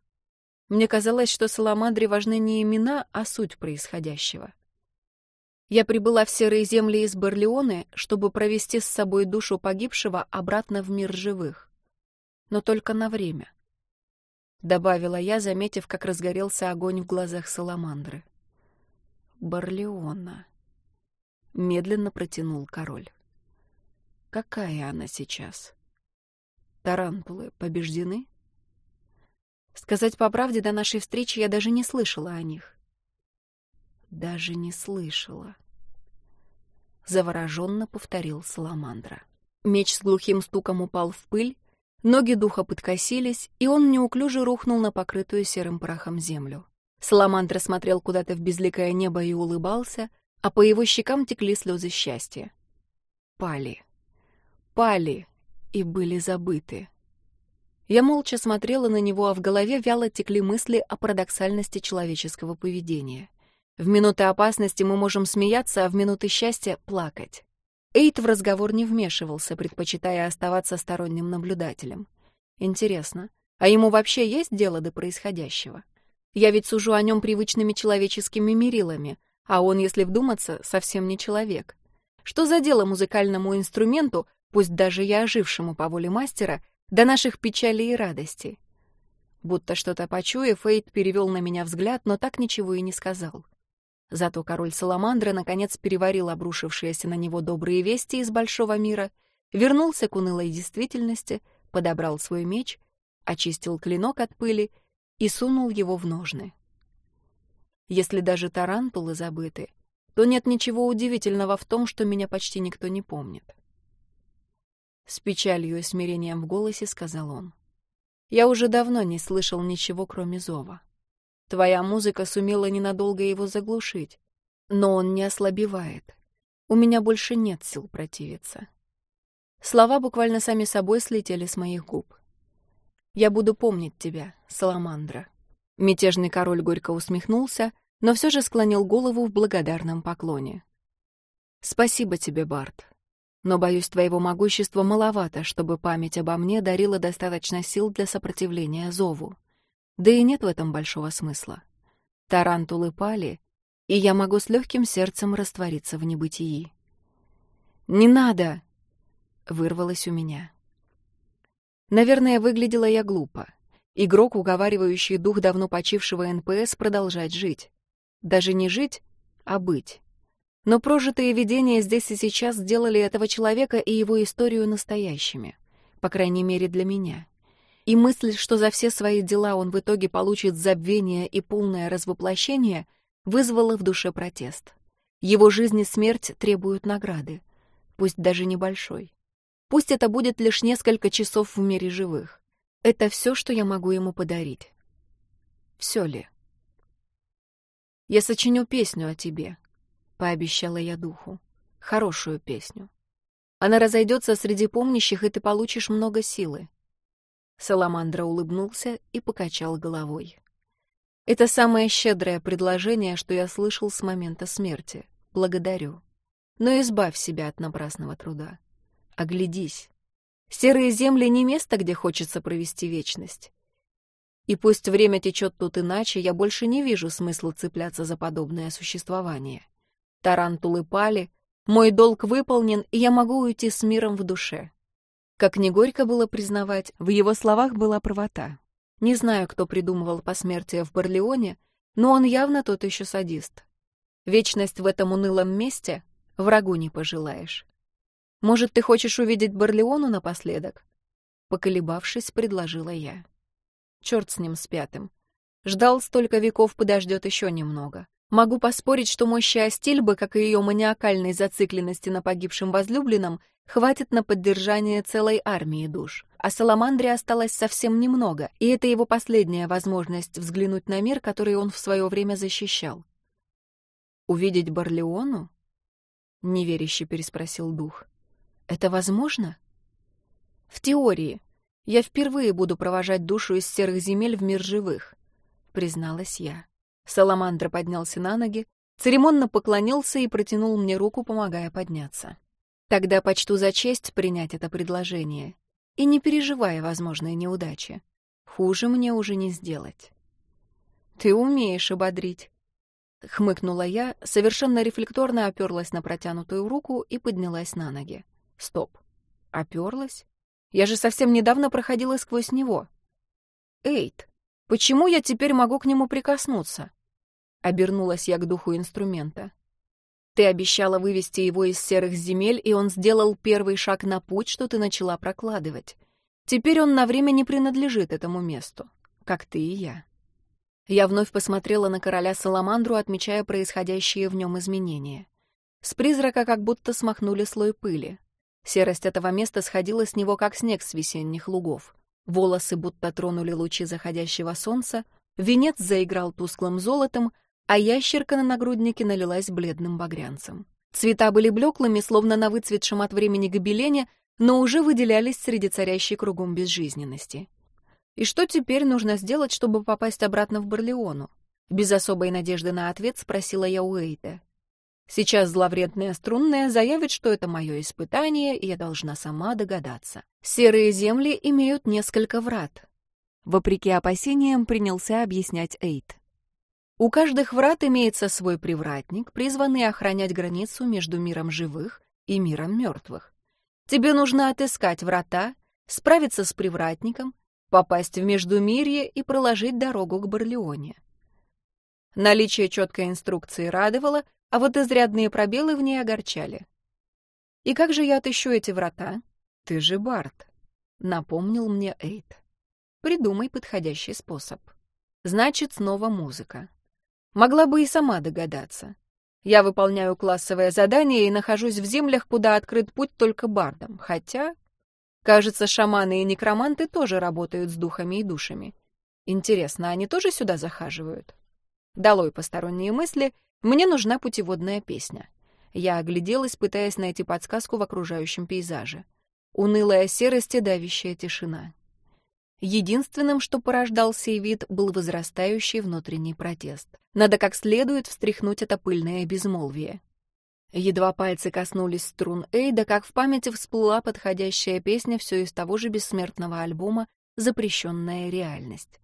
Мне казалось, что Саламандре важны не имена, а суть происходящего. Я прибыла в серые земли из Барлеоны, чтобы провести с собой душу погибшего обратно в мир живых. Но только на время —— добавила я, заметив, как разгорелся огонь в глазах Саламандры. «Барлеона», — медленно протянул король. «Какая она сейчас? Тарантулы побеждены?» Сказать по правде, до нашей встречи я даже не слышала о них. Даже не слышала. Завороженно повторил Саламандра. Меч с глухим стуком упал в пыль, Ноги духа подкосились, и он неуклюже рухнул на покрытую серым прахом землю. Саламандра смотрел куда-то в безликое небо и улыбался, а по его щекам текли слезы счастья. Пали. Пали и были забыты. Я молча смотрела на него, а в голове вяло текли мысли о парадоксальности человеческого поведения. В минуты опасности мы можем смеяться, а в минуты счастья — плакать. Эйт в разговор не вмешивался, предпочитая оставаться сторонним наблюдателем. Интересно, а ему вообще есть дело до происходящего? Я ведь сужу о нем привычными человеческими мерилами, а он, если вдуматься, совсем не человек. Что за дело музыкальному инструменту, пусть даже я ожившему по воле мастера, до наших печалей и радостей? Будто что-то почуяв, Эйт перевел на меня взгляд, но так ничего и не сказал. Зато король Саламандра наконец переварил обрушившиеся на него добрые вести из большого мира, вернулся к унылой действительности, подобрал свой меч, очистил клинок от пыли и сунул его в ножны. Если даже тарантулы забыты, то нет ничего удивительного в том, что меня почти никто не помнит. С печалью и смирением в голосе сказал он. Я уже давно не слышал ничего, кроме зова. Твоя музыка сумела ненадолго его заглушить, но он не ослабевает. У меня больше нет сил противиться. Слова буквально сами собой слетели с моих губ. «Я буду помнить тебя, Саламандра». Мятежный король горько усмехнулся, но все же склонил голову в благодарном поклоне. «Спасибо тебе, Барт. Но, боюсь, твоего могущества маловато, чтобы память обо мне дарила достаточно сил для сопротивления зову. Да и нет в этом большого смысла. Тарантулы пали, и я могу с легким сердцем раствориться в небытии. «Не надо!» — вырвалось у меня. Наверное, выглядела я глупо. Игрок, уговаривающий дух давно почившего НПС продолжать жить. Даже не жить, а быть. Но прожитые видения здесь и сейчас сделали этого человека и его историю настоящими. По крайней мере, для меня и мысль, что за все свои дела он в итоге получит забвение и полное развоплощение, вызвала в душе протест. Его жизнь и смерть требуют награды, пусть даже небольшой. Пусть это будет лишь несколько часов в мире живых. Это все, что я могу ему подарить. Все ли? Я сочиню песню о тебе, — пообещала я духу. Хорошую песню. Она разойдется среди помнящих, и ты получишь много силы. Саламандра улыбнулся и покачал головой. Это самое щедрое предложение, что я слышал с момента смерти. Благодарю. Но избавь себя от напрасного труда. Оглядись. Серые земли — не место, где хочется провести вечность. И пусть время течет тут иначе, я больше не вижу смысла цепляться за подобное существование. Тарантулы пали, мой долг выполнен, и я могу уйти с миром в душе. Как не горько было признавать, в его словах была правота. Не знаю, кто придумывал посмертие в Барлеоне, но он явно тот еще садист. Вечность в этом унылом месте врагу не пожелаешь. Может, ты хочешь увидеть Барлеону напоследок? Поколебавшись, предложила я. Черт с ним с пятым. Ждал столько веков, подождет еще немного. Могу поспорить, что мощи Астильбы, как и ее маниакальной зацикленности на погибшем возлюбленном, хватит на поддержание целой армии душ. А Саламандре осталось совсем немного, и это его последняя возможность взглянуть на мир, который он в свое время защищал. «Увидеть Барлеону?» — неверяще переспросил дух. «Это возможно?» «В теории. Я впервые буду провожать душу из серых земель в мир живых», — призналась я. Саламандра поднялся на ноги, церемонно поклонился и протянул мне руку, помогая подняться. Тогда почту за честь принять это предложение. И не переживая возможной неудачи. Хуже мне уже не сделать. «Ты умеешь ободрить», — хмыкнула я, совершенно рефлекторно оперлась на протянутую руку и поднялась на ноги. «Стоп. Оперлась? Я же совсем недавно проходила сквозь него. Эйт, почему я теперь могу к нему прикоснуться?» Обернулась я к духу инструмента. Ты обещала вывести его из серых земель, и он сделал первый шаг на путь, что ты начала прокладывать. Теперь он на время не принадлежит этому месту, как ты и я. Я вновь посмотрела на короля Саламандру, отмечая происходящие в нем изменения. С призрака как будто смахнули слой пыли. Серость этого места сходила с него, как снег с весенних лугов. Волосы будто тронули лучи заходящего солнца, венец заиграл тусклым золотом, а ящерка на нагруднике налилась бледным багрянцем. Цвета были блеклыми, словно на выцветшем от времени гобелене, но уже выделялись среди царящей кругом безжизненности. И что теперь нужно сделать, чтобы попасть обратно в Барлеону? Без особой надежды на ответ спросила я у Эйта. Сейчас зловредная струнная заявит, что это мое испытание, и я должна сама догадаться. Серые земли имеют несколько врат. Вопреки опасениям принялся объяснять Эйт. У каждых врат имеется свой привратник, призванный охранять границу между миром живых и миром мертвых. Тебе нужно отыскать врата, справиться с привратником, попасть в Междумирье и проложить дорогу к Барлеоне. Наличие четкой инструкции радовало, а вот изрядные пробелы в ней огорчали. «И как же я отыщу эти врата? Ты же Барт», — напомнил мне Эйд. «Придумай подходящий способ». Значит, снова музыка. Могла бы и сама догадаться. Я выполняю классовое задание и нахожусь в землях, куда открыт путь только бардам. Хотя, кажется, шаманы и некроманты тоже работают с духами и душами. Интересно, они тоже сюда захаживают? Долой посторонние мысли, мне нужна путеводная песня. Я огляделась, пытаясь найти подсказку в окружающем пейзаже. Унылая серость и давящая тишина. Единственным, что порождал сей вид, был возрастающий внутренний протест. Надо как следует встряхнуть это пыльное безмолвие. Едва пальцы коснулись струн Эйда, как в памяти всплыла подходящая песня все из того же бессмертного альбома «Запрещенная реальность».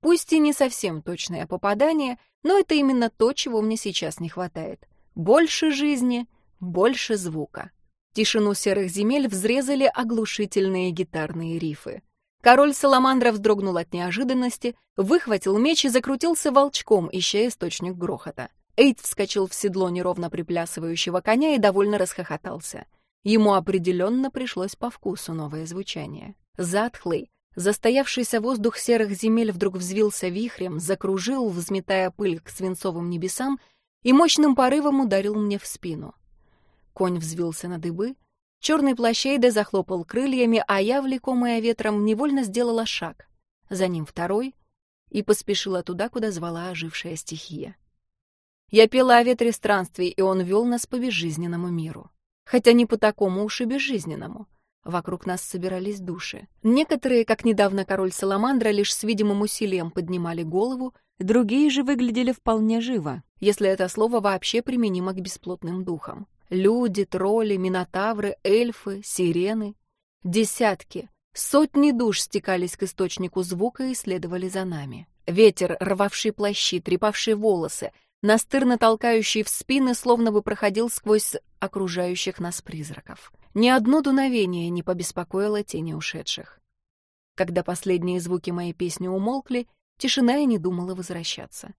Пусть и не совсем точное попадание, но это именно то, чего мне сейчас не хватает. Больше жизни, больше звука. Тишину серых земель взрезали оглушительные гитарные рифы. Король Саламандра вздрогнул от неожиданности, выхватил меч и закрутился волчком, ища источник грохота. Эйд вскочил в седло неровно приплясывающего коня и довольно расхохотался. Ему определенно пришлось по вкусу новое звучание. Затхлый, застоявшийся воздух серых земель вдруг взвился вихрем, закружил, взметая пыль к свинцовым небесам, и мощным порывом ударил мне в спину. Конь взвился на дыбы, черный плащейда захлопал крыльями, а я, влекомая ветром, невольно сделала шаг. За ним второй и поспешила туда, куда звала ожившая стихия. Я пела о ветре странствий, и он вел нас по безжизненному миру. Хотя не по такому уж и безжизненному. Вокруг нас собирались души. Некоторые, как недавно король Саламандра, лишь с видимым усилием поднимали голову, другие же выглядели вполне живо, если это слово вообще применимо к бесплотным духам. Люди, тролли, минотавры, эльфы, сирены. Десятки, сотни душ стекались к источнику звука и следовали за нами. Ветер, рвавший плащи, трепавший волосы, настырно толкающий в спины, словно бы проходил сквозь окружающих нас призраков. Ни одно дуновение не побеспокоило тени ушедших. Когда последние звуки моей песни умолкли, тишина и не думала возвращаться.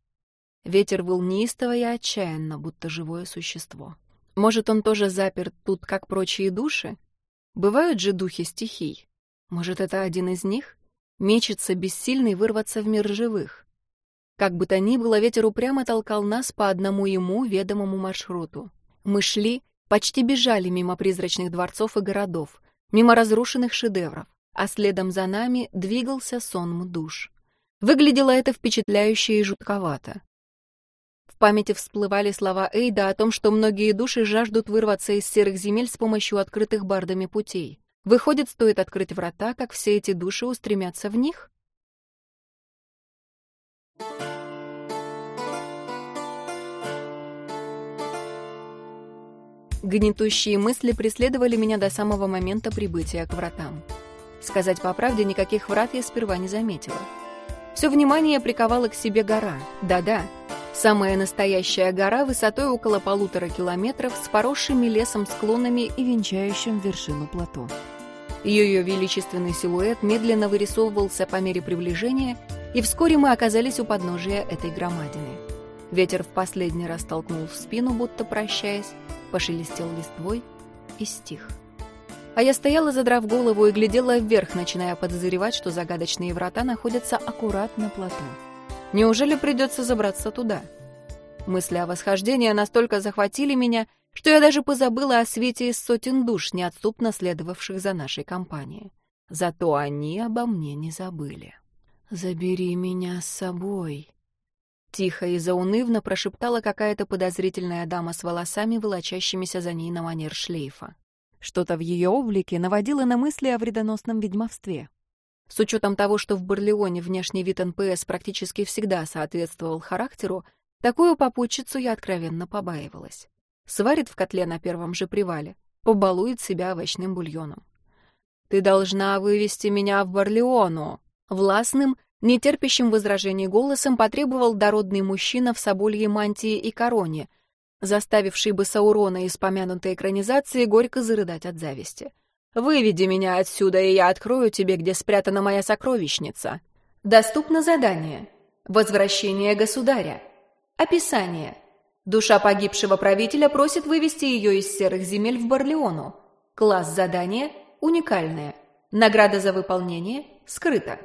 Ветер был неистово и отчаянно, будто живое существо. Может, он тоже заперт тут, как прочие души? Бывают же духи стихий. Может, это один из них? Мечется бессильный вырваться в мир живых. Как бы то ни было, ветер упрямо толкал нас по одному ему ведомому маршруту. Мы шли, почти бежали мимо призрачных дворцов и городов, мимо разрушенных шедевров, а следом за нами двигался сонм душ. Выглядело это впечатляюще и жутковато. Памяти всплывали слова Эйда о том, что многие души жаждут вырваться из серых земель с помощью открытых бардами путей. Выходит, стоит открыть врата, как все эти души устремятся в них? Гнетущие мысли преследовали меня до самого момента прибытия к вратам. Сказать по правде, никаких врат я сперва не заметила. Все внимание приковала к себе гора. Да-да, самая настоящая гора высотой около полутора километров с поросшими лесом склонами и венчающим вершину плато. Ее величественный силуэт медленно вырисовывался по мере приближения, и вскоре мы оказались у подножия этой громадины. Ветер в последний раз толкнул в спину, будто прощаясь, пошелестел листвой и стих. А я стояла, задрав голову, и глядела вверх, начиная подозревать, что загадочные врата находятся аккурат на плато. Неужели придется забраться туда? Мысли о восхождении настолько захватили меня, что я даже позабыла о свете из сотен душ, неотступно следовавших за нашей компанией. Зато они обо мне не забыли. «Забери меня с собой», Тихо и заунывно прошептала какая-то подозрительная дама с волосами, волочащимися за ней на манер шлейфа. Что-то в ее облике наводило на мысли о вредоносном ведьмовстве. С учетом того, что в Барлеоне внешний вид НПС практически всегда соответствовал характеру, такую попутчицу я откровенно побаивалась. Сварит в котле на первом же привале, побалует себя овощным бульоном. «Ты должна вывести меня в Барлеону!» Властным, Нетерпящим возражений голосом потребовал дородный мужчина в собольей мантии и короне, заставивший бы Саурона из помянутой экранизации горько зарыдать от зависти. «Выведи меня отсюда, и я открою тебе, где спрятана моя сокровищница». Доступно задание. Возвращение государя. Описание. Душа погибшего правителя просит вывести ее из серых земель в Барлеону. Класс задания уникальное. Награда за выполнение скрыта.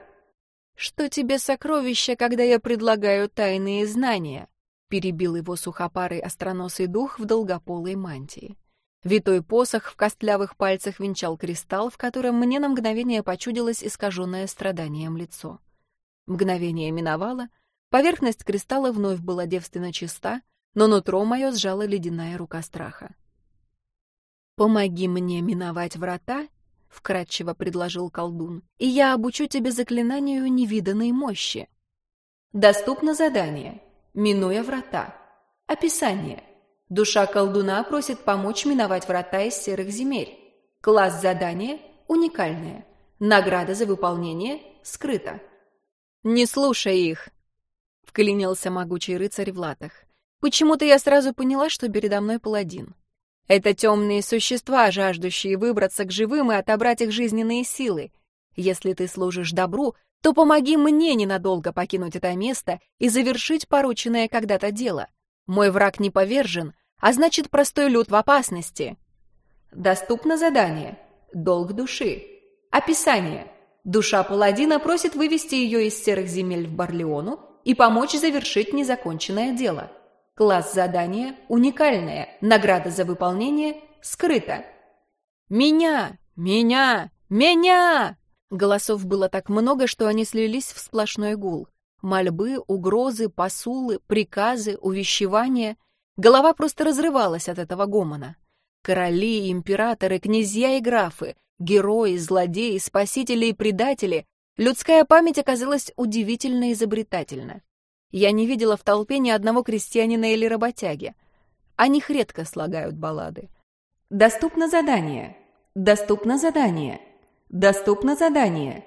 «Что тебе сокровища, когда я предлагаю тайные знания?» — перебил его сухопарый остроносый дух в долгополой мантии. Витой посох в костлявых пальцах венчал кристалл, в котором мне на мгновение почудилось искаженное страданием лицо. Мгновение миновало, поверхность кристалла вновь была девственно чиста, но нутро мое сжала ледяная рука страха. «Помоги мне миновать врата — вкратчиво предложил колдун, — «и я обучу тебя заклинанию невиданной мощи». Доступно задание. Минуя врата. Описание. Душа колдуна просит помочь миновать врата из серых земель. Класс задания уникальное. Награда за выполнение скрыта. «Не слушай их!» — вклинился могучий рыцарь в латах. «Почему-то я сразу поняла, что передо мной паладин. Это темные существа, жаждущие выбраться к живым и отобрать их жизненные силы. Если ты служишь добру, то помоги мне ненадолго покинуть это место и завершить порученное когда-то дело. Мой враг не повержен, а значит, простой люд в опасности. Доступно задание. Долг души. Описание. Душа паладина просит вывести ее из серых земель в Барлеону и помочь завершить незаконченное дело. Класс задания уникальное. Награда за выполнение скрыта. «Меня! Меня! Меня!» Голосов было так много, что они слились в сплошной гул. Мольбы, угрозы, посулы, приказы, увещевания. Голова просто разрывалась от этого гомона. Короли, императоры, князья и графы, герои, злодеи, спасители и предатели. Людская память оказалась удивительно изобретательна. Я не видела в толпе ни одного крестьянина или работяги. О них редко слагают баллады. Доступно задание. Доступно задание. Доступно задание.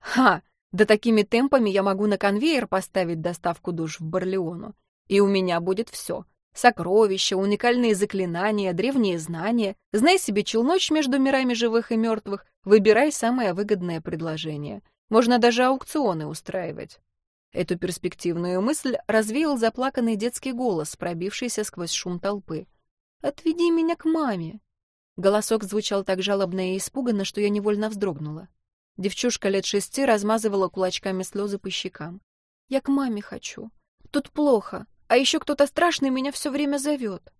Ха! Да такими темпами я могу на конвейер поставить доставку душ в Барлеону. И у меня будет все. Сокровища, уникальные заклинания, древние знания. Знай себе челночь между мирами живых и мертвых. Выбирай самое выгодное предложение. Можно даже аукционы устраивать. Эту перспективную мысль развеял заплаканный детский голос, пробившийся сквозь шум толпы. «Отведи меня к маме!» Голосок звучал так жалобно и испуганно, что я невольно вздрогнула. Девчушка лет шести размазывала кулачками слезы по щекам. «Я к маме хочу. Тут плохо, а еще кто-то страшный меня все время зовет».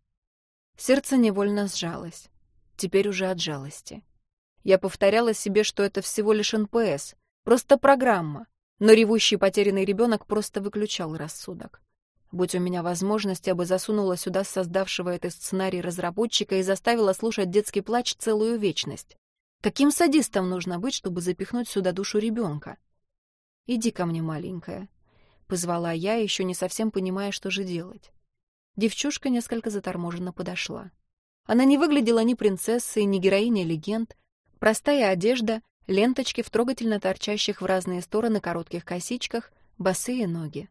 Сердце невольно сжалось. Теперь уже от жалости. Я повторяла себе, что это всего лишь НПС, просто программа, но ревущий потерянный ребенок просто выключал рассудок. Будь у меня возможность, я бы засунула сюда создавшего этот сценарий разработчика и заставила слушать детский плач целую вечность. Каким садистом нужно быть, чтобы запихнуть сюда душу ребенка? «Иди ко мне, маленькая», — позвала я, еще не совсем понимая, что же делать. Девчушка несколько заторможенно подошла. Она не выглядела ни принцессой, ни героиней легенд. Простая одежда, ленточки в трогательно торчащих в разные стороны коротких косичках, босые ноги.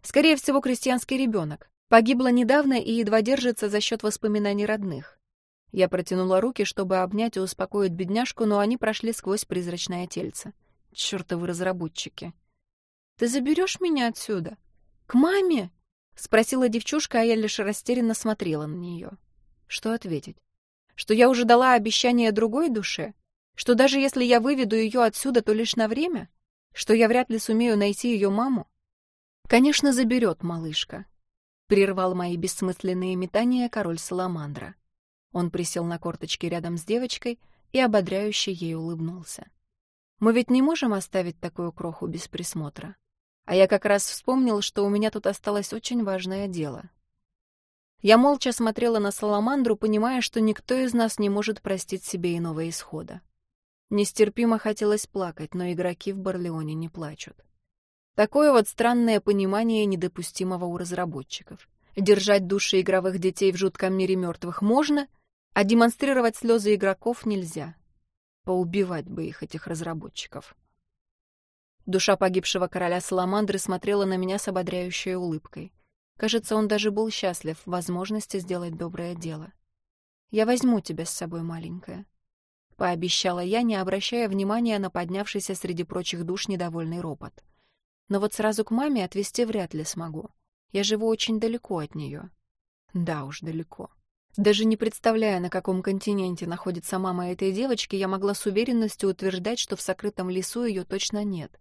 Скорее всего, крестьянский ребенок. Погибла недавно и едва держится за счет воспоминаний родных. Я протянула руки, чтобы обнять и успокоить бедняжку, но они прошли сквозь призрачное тельце. Чёртовы разработчики. «Ты заберешь меня отсюда? К маме?» — спросила девчушка, а я лишь растерянно смотрела на нее. Что ответить? Что я уже дала обещание другой душе? Что даже если я выведу ее отсюда, то лишь на время? Что я вряд ли сумею найти ее маму? Конечно, заберет малышка. Прервал мои бессмысленные метания король Саламандра. Он присел на корточки рядом с девочкой и ободряюще ей улыбнулся. Мы ведь не можем оставить такую кроху без присмотра. А я как раз вспомнил, что у меня тут осталось очень важное дело. Я молча смотрела на Саламандру, понимая, что никто из нас не может простить себе иного исхода. Нестерпимо хотелось плакать, но игроки в Барлеоне не плачут. Такое вот странное понимание недопустимого у разработчиков. Держать души игровых детей в жутком мире мертвых можно, а демонстрировать слезы игроков нельзя. Поубивать бы их, этих разработчиков. Душа погибшего короля Саламандры смотрела на меня с ободряющей улыбкой. Кажется, он даже был счастлив в возможности сделать доброе дело. «Я возьму тебя с собой, маленькая», пообещала я, не обращая внимания на поднявшийся среди прочих душ недовольный ропот. Но вот сразу к маме отвезти вряд ли смогу. Я живу очень далеко от нее. Да уж, далеко. Даже не представляя, на каком континенте находится мама этой девочки, я могла с уверенностью утверждать, что в сокрытом лесу ее точно нет.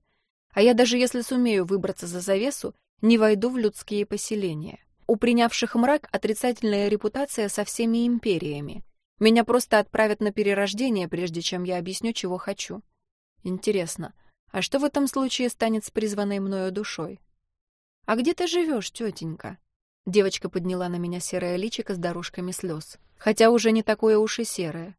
А я даже если сумею выбраться за завесу, не войду в людские поселения. У принявших мрак отрицательная репутация со всеми империями. Меня просто отправят на перерождение, прежде чем я объясню, чего хочу. Интересно, а что в этом случае станет с призванной мною душой? «А где ты живешь, тетенька?» Девочка подняла на меня серое личико с дорожками слез, хотя уже не такое уж и серое.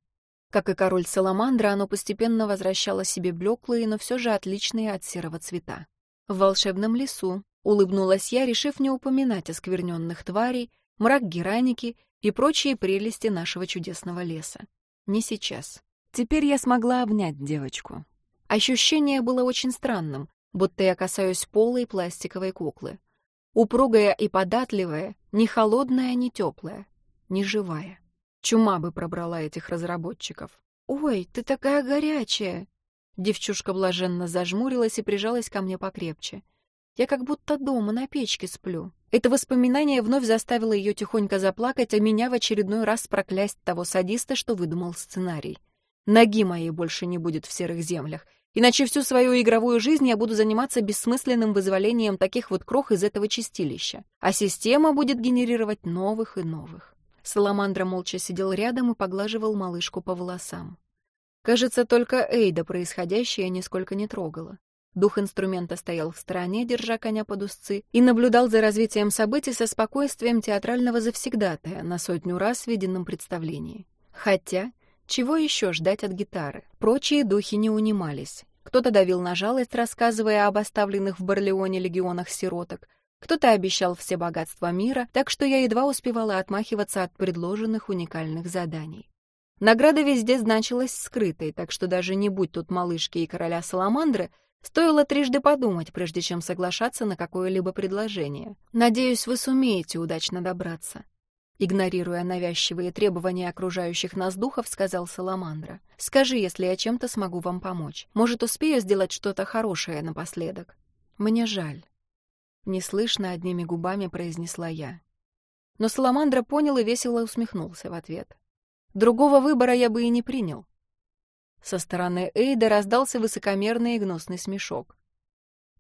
Как и король Саламандра, оно постепенно возвращало себе блеклые, но все же отличные от серого цвета. В волшебном лесу улыбнулась я, решив не упоминать оскверненных тварей, мрак гераники и прочие прелести нашего чудесного леса. Не сейчас. Теперь я смогла обнять девочку. Ощущение было очень странным, будто я касаюсь полой пластиковой куклы. Упругая и податливая, не холодная, не теплая, не живая. Чума бы пробрала этих разработчиков. «Ой, ты такая горячая!» Девчушка блаженно зажмурилась и прижалась ко мне покрепче. Я как будто дома на печке сплю. Это воспоминание вновь заставило ее тихонько заплакать, а меня в очередной раз проклясть того садиста, что выдумал сценарий. Ноги моей больше не будет в серых землях, Иначе всю свою игровую жизнь я буду заниматься бессмысленным вызволением таких вот крох из этого чистилища. А система будет генерировать новых и новых. Саламандра молча сидел рядом и поглаживал малышку по волосам. Кажется, только Эйда происходящее нисколько не трогало. Дух инструмента стоял в стороне, держа коня под узцы, и наблюдал за развитием событий со спокойствием театрального завсегдатая на сотню раз в виденном представлении. Хотя, чего еще ждать от гитары? Прочие духи не унимались. Кто-то давил на жалость, рассказывая об оставленных в Барлеоне легионах сироток, кто-то обещал все богатства мира, так что я едва успевала отмахиваться от предложенных уникальных заданий. Награда везде значилась скрытой, так что даже не будь тут малышки и короля Саламандры, Стоило трижды подумать, прежде чем соглашаться на какое-либо предложение. Надеюсь, вы сумеете удачно добраться. Игнорируя навязчивые требования окружающих нас духов, сказал Саламандра. «Скажи, если я чем-то смогу вам помочь. Может, успею сделать что-то хорошее напоследок? Мне жаль». Неслышно одними губами произнесла я. Но Саламандра понял и весело усмехнулся в ответ. Другого выбора я бы и не принял. Со стороны Эйда раздался высокомерный и гнусный смешок.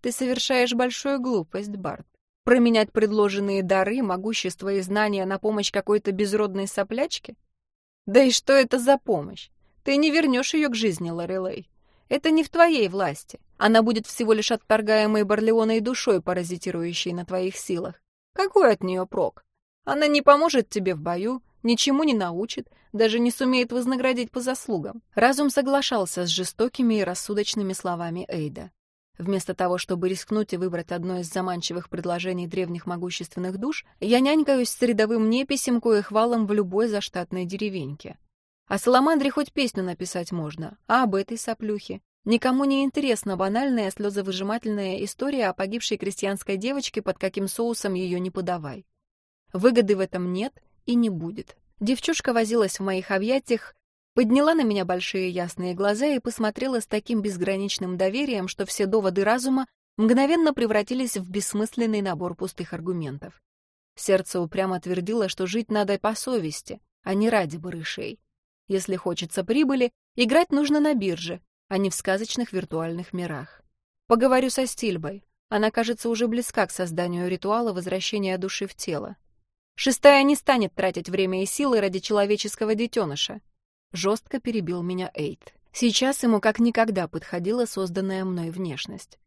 «Ты совершаешь большую глупость, Барт. Променять предложенные дары, могущество и знания на помощь какой-то безродной соплячке? Да и что это за помощь? Ты не вернешь ее к жизни, Лорелей. Это не в твоей власти. Она будет всего лишь отторгаемой Барлеоной душой, паразитирующей на твоих силах. Какой от нее прок? Она не поможет тебе в бою, ничему не научит, даже не сумеет вознаградить по заслугам. Разум соглашался с жестокими и рассудочными словами Эйда. Вместо того, чтобы рискнуть и выбрать одно из заманчивых предложений древних могущественных душ, я нянькаюсь с рядовым неписем кое-хвалом в любой заштатной деревеньке. О Саламандре хоть песню написать можно, а об этой соплюхе. Никому не интересна банальная слезовыжимательная история о погибшей крестьянской девочке, под каким соусом ее не подавай. Выгоды в этом нет и не будет. Девчушка возилась в моих объятиях, подняла на меня большие ясные глаза и посмотрела с таким безграничным доверием, что все доводы разума мгновенно превратились в бессмысленный набор пустых аргументов. Сердце упрямо твердило, что жить надо по совести, а не ради барышей. Если хочется прибыли, играть нужно на бирже, а не в сказочных виртуальных мирах. Поговорю со Стильбой. Она, кажется, уже близка к созданию ритуала возвращения души в тело. Шестая не станет тратить время и силы ради человеческого детеныша. Жестко перебил меня Эйт. Сейчас ему как никогда подходила созданная мной внешность.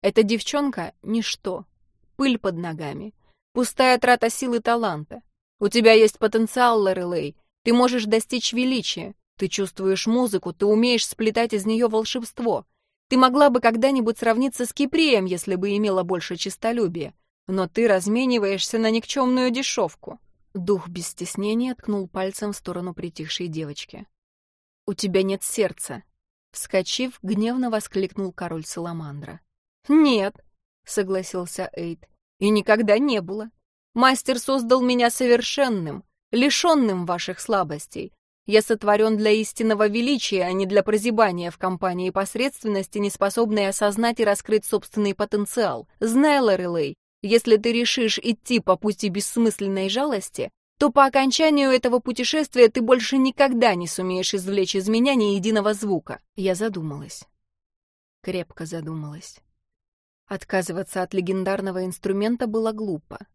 Эта девчонка — ничто. Пыль под ногами. Пустая трата силы таланта. У тебя есть потенциал, Лорелей. Ты можешь достичь величия. Ты чувствуешь музыку, ты умеешь сплетать из нее волшебство. Ты могла бы когда-нибудь сравниться с Киприем, если бы имела больше честолюбия. Но ты размениваешься на никчемную дешевку. Дух без стеснения ткнул пальцем в сторону притихшей девочки. «У тебя нет сердца!» Вскочив, гневно воскликнул король Саламандра. «Нет», — согласился Эйд, — «и никогда не было. Мастер создал меня совершенным, лишенным ваших слабостей. Я сотворен для истинного величия, а не для прозябания в компании посредственности, не способной осознать и раскрыть собственный потенциал. Знай, Лорелей, если ты решишь идти по пути бессмысленной жалости, то по окончанию этого путешествия ты больше никогда не сумеешь извлечь из меня ни единого звука. Я задумалась. Крепко задумалась. Отказываться от легендарного инструмента было глупо.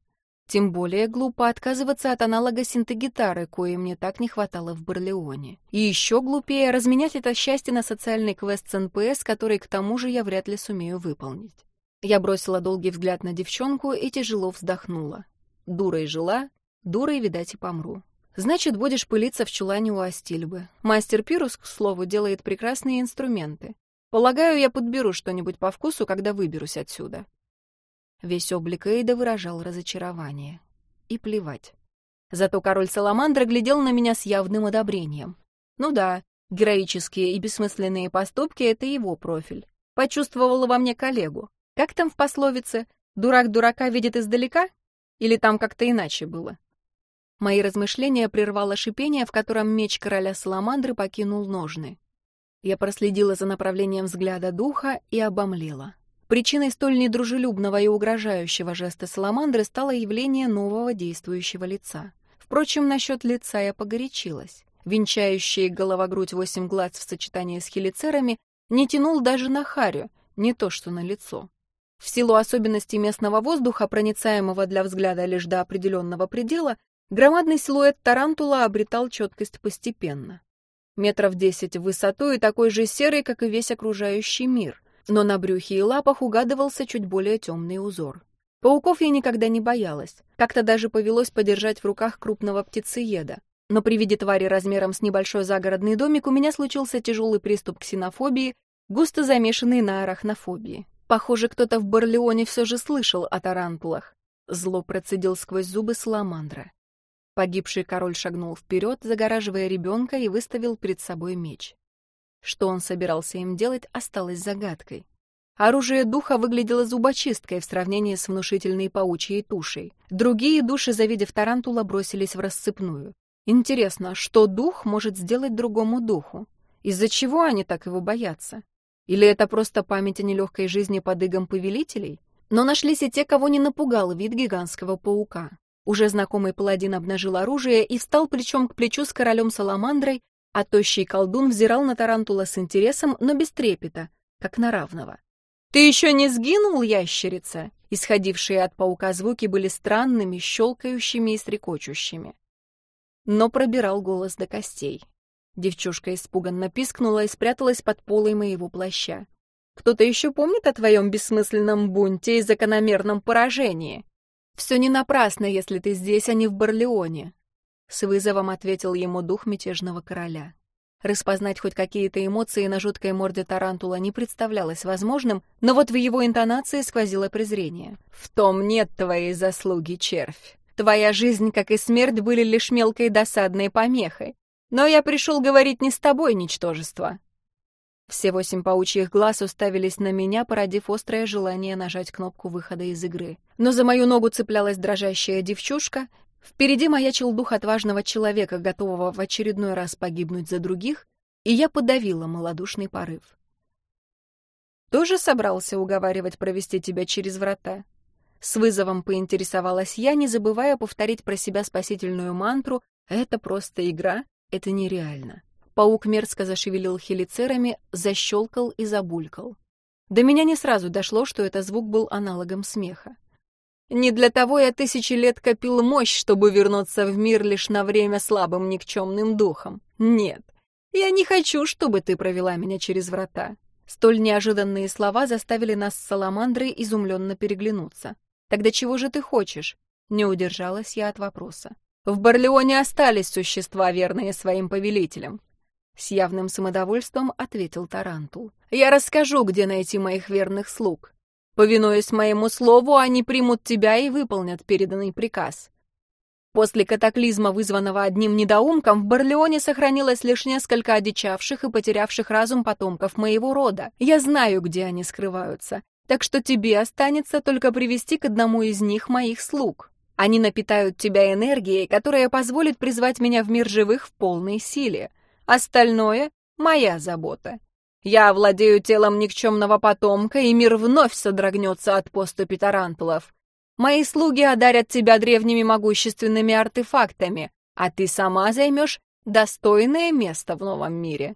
Тем более глупо отказываться от аналога синтегитары, коей мне так не хватало в Барлионе. И еще глупее разменять это счастье на социальный квест с НПС, который к тому же я вряд ли сумею выполнить. Я бросила долгий взгляд на девчонку и тяжело вздохнула. Дурой жила, дурой, видать, и помру. Значит, будешь пылиться в чулане у Астильбы. Мастер Пирус, к слову, делает прекрасные инструменты. Полагаю, я подберу что-нибудь по вкусу, когда выберусь отсюда. Весь облик Эйда выражал разочарование. И плевать. Зато король Саламандра глядел на меня с явным одобрением. Ну да, героические и бессмысленные поступки — это его профиль. Почувствовала во мне коллегу. Как там в пословице «дурак дурака видит издалека»? Или там как-то иначе было? Мои размышления прервало шипение, в котором меч короля Саламандры покинул ножны. Я проследила за направлением взгляда духа и обомлела. Причиной столь недружелюбного и угрожающего жеста Саламандры стало явление нового действующего лица. Впрочем, насчет лица я погорячилась. Венчающие голова-грудь восемь глаз в сочетании с хелицерами не тянул даже на харю, не то что на лицо. В силу особенностей местного воздуха, проницаемого для взгляда лишь до определенного предела, громадный силуэт тарантула обретал четкость постепенно. Метров десять в высоту и такой же серый, как и весь окружающий мир, но на брюхе и лапах угадывался чуть более темный узор. Пауков я никогда не боялась, как-то даже повелось подержать в руках крупного птицееда. Но при виде твари размером с небольшой загородный домик у меня случился тяжелый приступ ксенофобии, густо замешанный на арахнофобии. Похоже, кто-то в Барлеоне все же слышал о тарантулах. Зло процедил сквозь зубы Саламандра. Погибший король шагнул вперед, загораживая ребенка, и выставил перед собой меч. Что он собирался им делать, осталось загадкой. Оружие духа выглядело зубочисткой в сравнении с внушительной паучьей тушей. Другие души, завидев тарантула, бросились в рассыпную. Интересно, что дух может сделать другому духу? Из-за чего они так его боятся? Или это просто память о нелегкой жизни под игом повелителей? Но нашлись и те, кого не напугал вид гигантского паука. Уже знакомый паладин обнажил оружие и встал плечом к плечу с королем Саламандрой, а тощий колдун взирал на тарантула с интересом, но без трепета, как на равного. «Ты еще не сгинул, ящерица?» Исходившие от паука звуки были странными, щелкающими и стрекочущими. Но пробирал голос до костей. Девчушка испуганно пискнула и спряталась под полой моего плаща. «Кто-то еще помнит о твоем бессмысленном бунте и закономерном поражении? Все не напрасно, если ты здесь, а не в Барлеоне», — с вызовом ответил ему дух мятежного короля. Распознать хоть какие-то эмоции на жуткой морде тарантула не представлялось возможным, но вот в его интонации сквозило презрение. «В том нет твоей заслуги, червь. Твоя жизнь, как и смерть, были лишь мелкой досадной помехой. Но я пришел говорить не с тобой, ничтожество. Все восемь паучьих глаз уставились на меня, породив острое желание нажать кнопку выхода из игры. Но за мою ногу цеплялась дрожащая девчушка. Впереди маячил дух отважного человека, готового в очередной раз погибнуть за других, и я подавила малодушный порыв. «Тоже собрался уговаривать провести тебя через врата?» С вызовом поинтересовалась я, не забывая повторить про себя спасительную мантру «Это просто игра, это нереально. Паук мерзко зашевелил хелицерами, защелкал и забулькал. До меня не сразу дошло, что это звук был аналогом смеха. Не для того я тысячи лет копил мощь, чтобы вернуться в мир лишь на время слабым никчемным духом. Нет, я не хочу, чтобы ты провела меня через врата. Столь неожиданные слова заставили нас с Саламандрой изумленно переглянуться. Тогда чего же ты хочешь? Не удержалась я от вопроса. В Барлионе остались существа, верные своим повелителям. С явным самодовольством ответил Тарантул. «Я расскажу, где найти моих верных слуг. Повинуясь моему слову, они примут тебя и выполнят переданный приказ. После катаклизма, вызванного одним недоумком, в Барлионе сохранилось лишь несколько одичавших и потерявших разум потомков моего рода. Я знаю, где они скрываются, так что тебе останется только привести к одному из них моих слуг». Они напитают тебя энергией, которая позволит призвать меня в мир живых в полной силе. Остальное — моя забота. Я овладею телом никчемного потомка, и мир вновь содрогнется от поступи тарантулов. Мои слуги одарят тебя древними могущественными артефактами, а ты сама займешь достойное место в новом мире.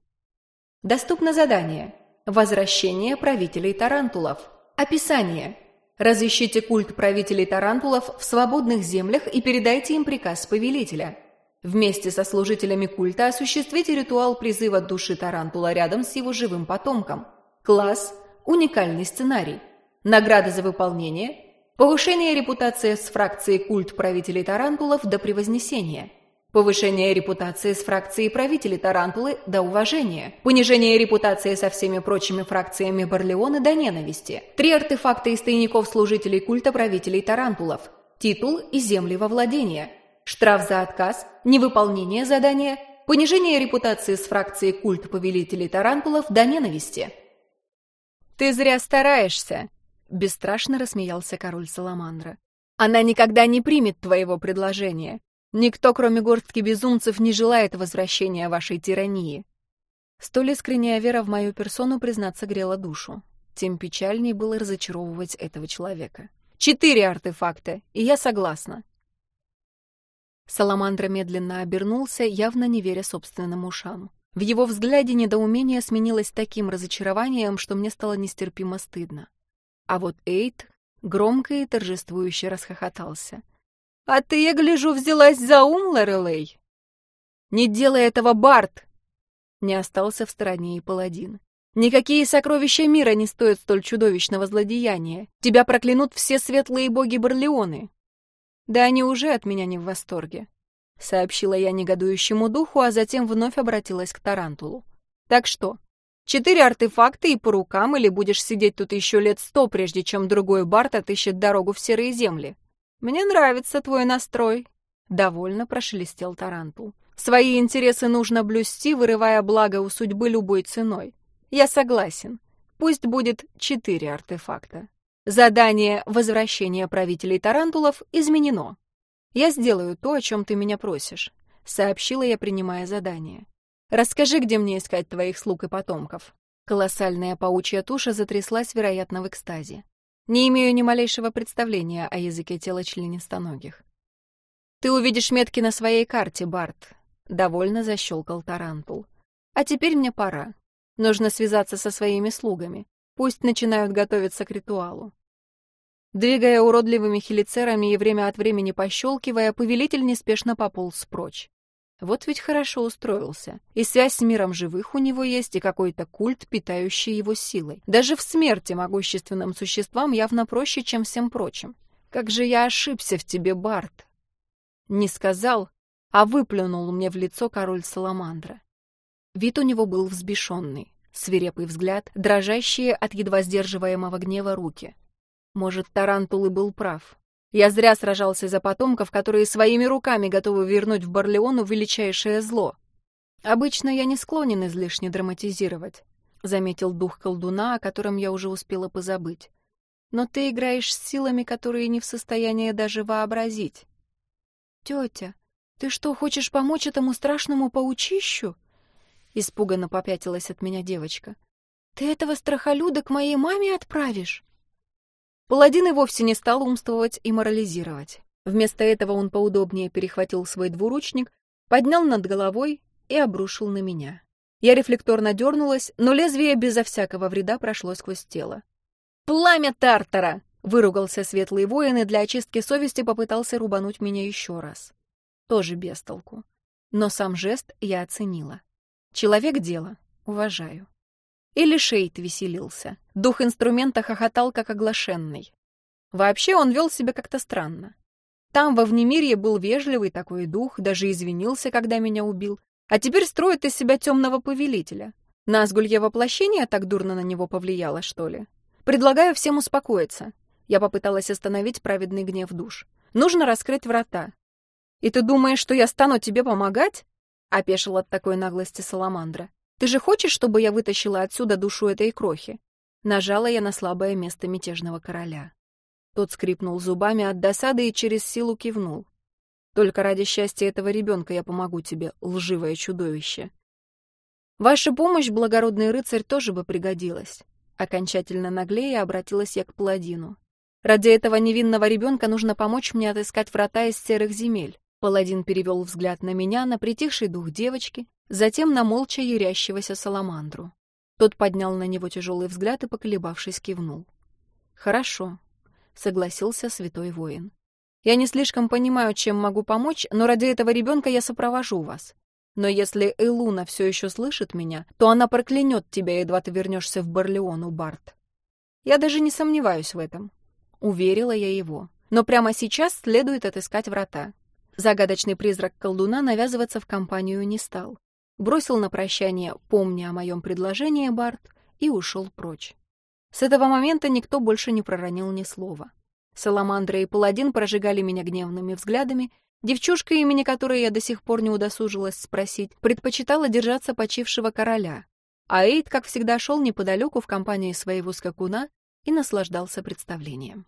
Доступно задание. Возвращение правителей тарантулов. Описание. Разыщите культ правителей тарантулов в свободных землях и передайте им приказ повелителя. Вместе со служителями культа осуществите ритуал призыва души тарантула рядом с его живым потомком. Класс – уникальный сценарий. Награда за выполнение – повышение репутации с фракцией культ правителей тарантулов до превознесения – Повышение репутации с фракцией правителей Тарантулы до уважения. Понижение репутации со всеми прочими фракциями Барлионы до ненависти. Три артефакта из тайников служителей культа правителей Тарантулов. Титул и земли во владение. Штраф за отказ, невыполнение задания, понижение репутации с фракцией культа повелителей Тарантулов до ненависти. «Ты зря стараешься», — бесстрашно рассмеялся король Саламандра. «Она никогда не примет твоего предложения. Никто, кроме горстки безумцев, не желает возвращения вашей тирании. Столь искренняя вера в мою персону, признаться, грела душу. Тем печальней было разочаровывать этого человека. Четыре артефакта, и я согласна. Саламандра медленно обернулся, явно не веря собственным ушам. В его взгляде недоумение сменилось таким разочарованием, что мне стало нестерпимо стыдно. А вот Эйт громко и торжествующе расхохотался. «А ты, я гляжу, взялась за ум, Лорелей!» «Не делай этого, Барт!» Не остался в стороне и паладин. «Никакие сокровища мира не стоят столь чудовищного злодеяния. Тебя проклянут все светлые боги Барлионы!» «Да они уже от меня не в восторге», — сообщила я негодующему духу, а затем вновь обратилась к Тарантулу. «Так что, четыре артефакта и по рукам, или будешь сидеть тут еще лет сто, прежде чем другой бард отыщет дорогу в серые земли? Мне нравится твой настрой», — довольно прошелестел Тарантул. «Свои интересы нужно блюсти, вырывая благо у судьбы любой ценой. Я согласен. Пусть будет четыре артефакта». Задание возвращения правителей тарантулов изменено. Я сделаю то, о чем ты меня просишь», — сообщила я, принимая задание. «Расскажи, где мне искать твоих слуг и потомков». Колоссальная паучья туша затряслась, вероятно, в экстазе. Не имею ни малейшего представления о языке тела членистоногих. «Ты увидишь метки на своей карте, бард», — довольно защелкал Тарантул. «А теперь мне пора. Нужно связаться со своими слугами. Пусть начинают готовиться к ритуалу. Двигая уродливыми хелицерами и время от времени пощелкивая, повелитель неспешно пополз прочь. Вот ведь хорошо устроился. И связь с миром живых у него есть, и какой-то культ, питающий его силой. Даже в смерти могущественным существам явно проще, чем всем прочим. Как же я ошибся в тебе, Барт! Не сказал, а выплюнул мне в лицо король Саламандра. Вид у него был взбешенный свирепый взгляд, дрожащие от едва сдерживаемого гнева руки. Может, Тарантул и был прав. Я зря сражался за потомков, которые своими руками готовы вернуть в Барлиону величайшее зло. Обычно я не склонен излишне драматизировать, заметил дух колдуна, о котором я уже успела позабыть. Но ты играешь с силами, которые не в состоянии даже вообразить. Тетя, ты что, хочешь помочь этому страшному паучищу? Испуганно попятилась от меня девочка. «Ты этого страхолюда к моей маме отправишь?» Паладин и вовсе не стал умствовать и морализировать. Вместо этого он поудобнее перехватил свой двуручник, поднял над головой и обрушил на меня. Я рефлекторно дернулась, но лезвие безо всякого вреда прошло сквозь тело. «Пламя Тартара!» — выругался светлый воин и для очистки совести попытался рубануть меня еще раз. Тоже без толку. Но сам жест я оценила. Человек дело. Уважаю. Или Шейт веселился. Дух инструмента хохотал, как оглашенный. Вообще он вел себя как-то странно. Там, во Внемирье, был вежливый такой дух, даже извинился, когда меня убил. А теперь строит из себя темного повелителя. Назгулье воплощение так дурно на него повлияло, что ли? Предлагаю всем успокоиться. Я попыталась остановить праведный гнев душ. Нужно раскрыть врата. И ты думаешь, что я стану тебе помогать? — опешил от такой наглости Саламандра. «Ты же хочешь, чтобы я вытащила отсюда душу этой крохи?» Нажала я на слабое место мятежного короля. Тот скрипнул зубами от досады и через силу кивнул. «Только ради счастья этого ребенка я помогу тебе, лживое чудовище». «Ваша помощь, благородный рыцарь, тоже бы пригодилась». Окончательно наглее обратилась я к паладину. «Ради этого невинного ребенка нужно помочь мне отыскать врата из серых земель. Паладин перевел взгляд на меня, на притихший дух девочки, затем на молча ярящегося саламандру. Тот поднял на него тяжелый взгляд и, поколебавшись, кивнул. «Хорошо», — согласился святой воин. «Я не слишком понимаю, чем могу помочь, но ради этого ребенка я сопровожу вас. Но если Элуна все еще слышит меня, то она проклянет тебя, едва ты вернешься в Барлеону, Барт. Я даже не сомневаюсь в этом. Уверила я его. Но прямо сейчас следует отыскать врата. Загадочный призрак колдуна навязываться в компанию не стал. Бросил на прощание «помни о моем предложении, Барт», и ушел прочь. С этого момента никто больше не проронил ни слова. Саламандра и Паладин прожигали меня гневными взглядами, девчушка, имени которой я до сих пор не удосужилась спросить, предпочитала держаться почившего короля, а Эйд, как всегда, шел неподалеку в компании своего скакуна и наслаждался представлением.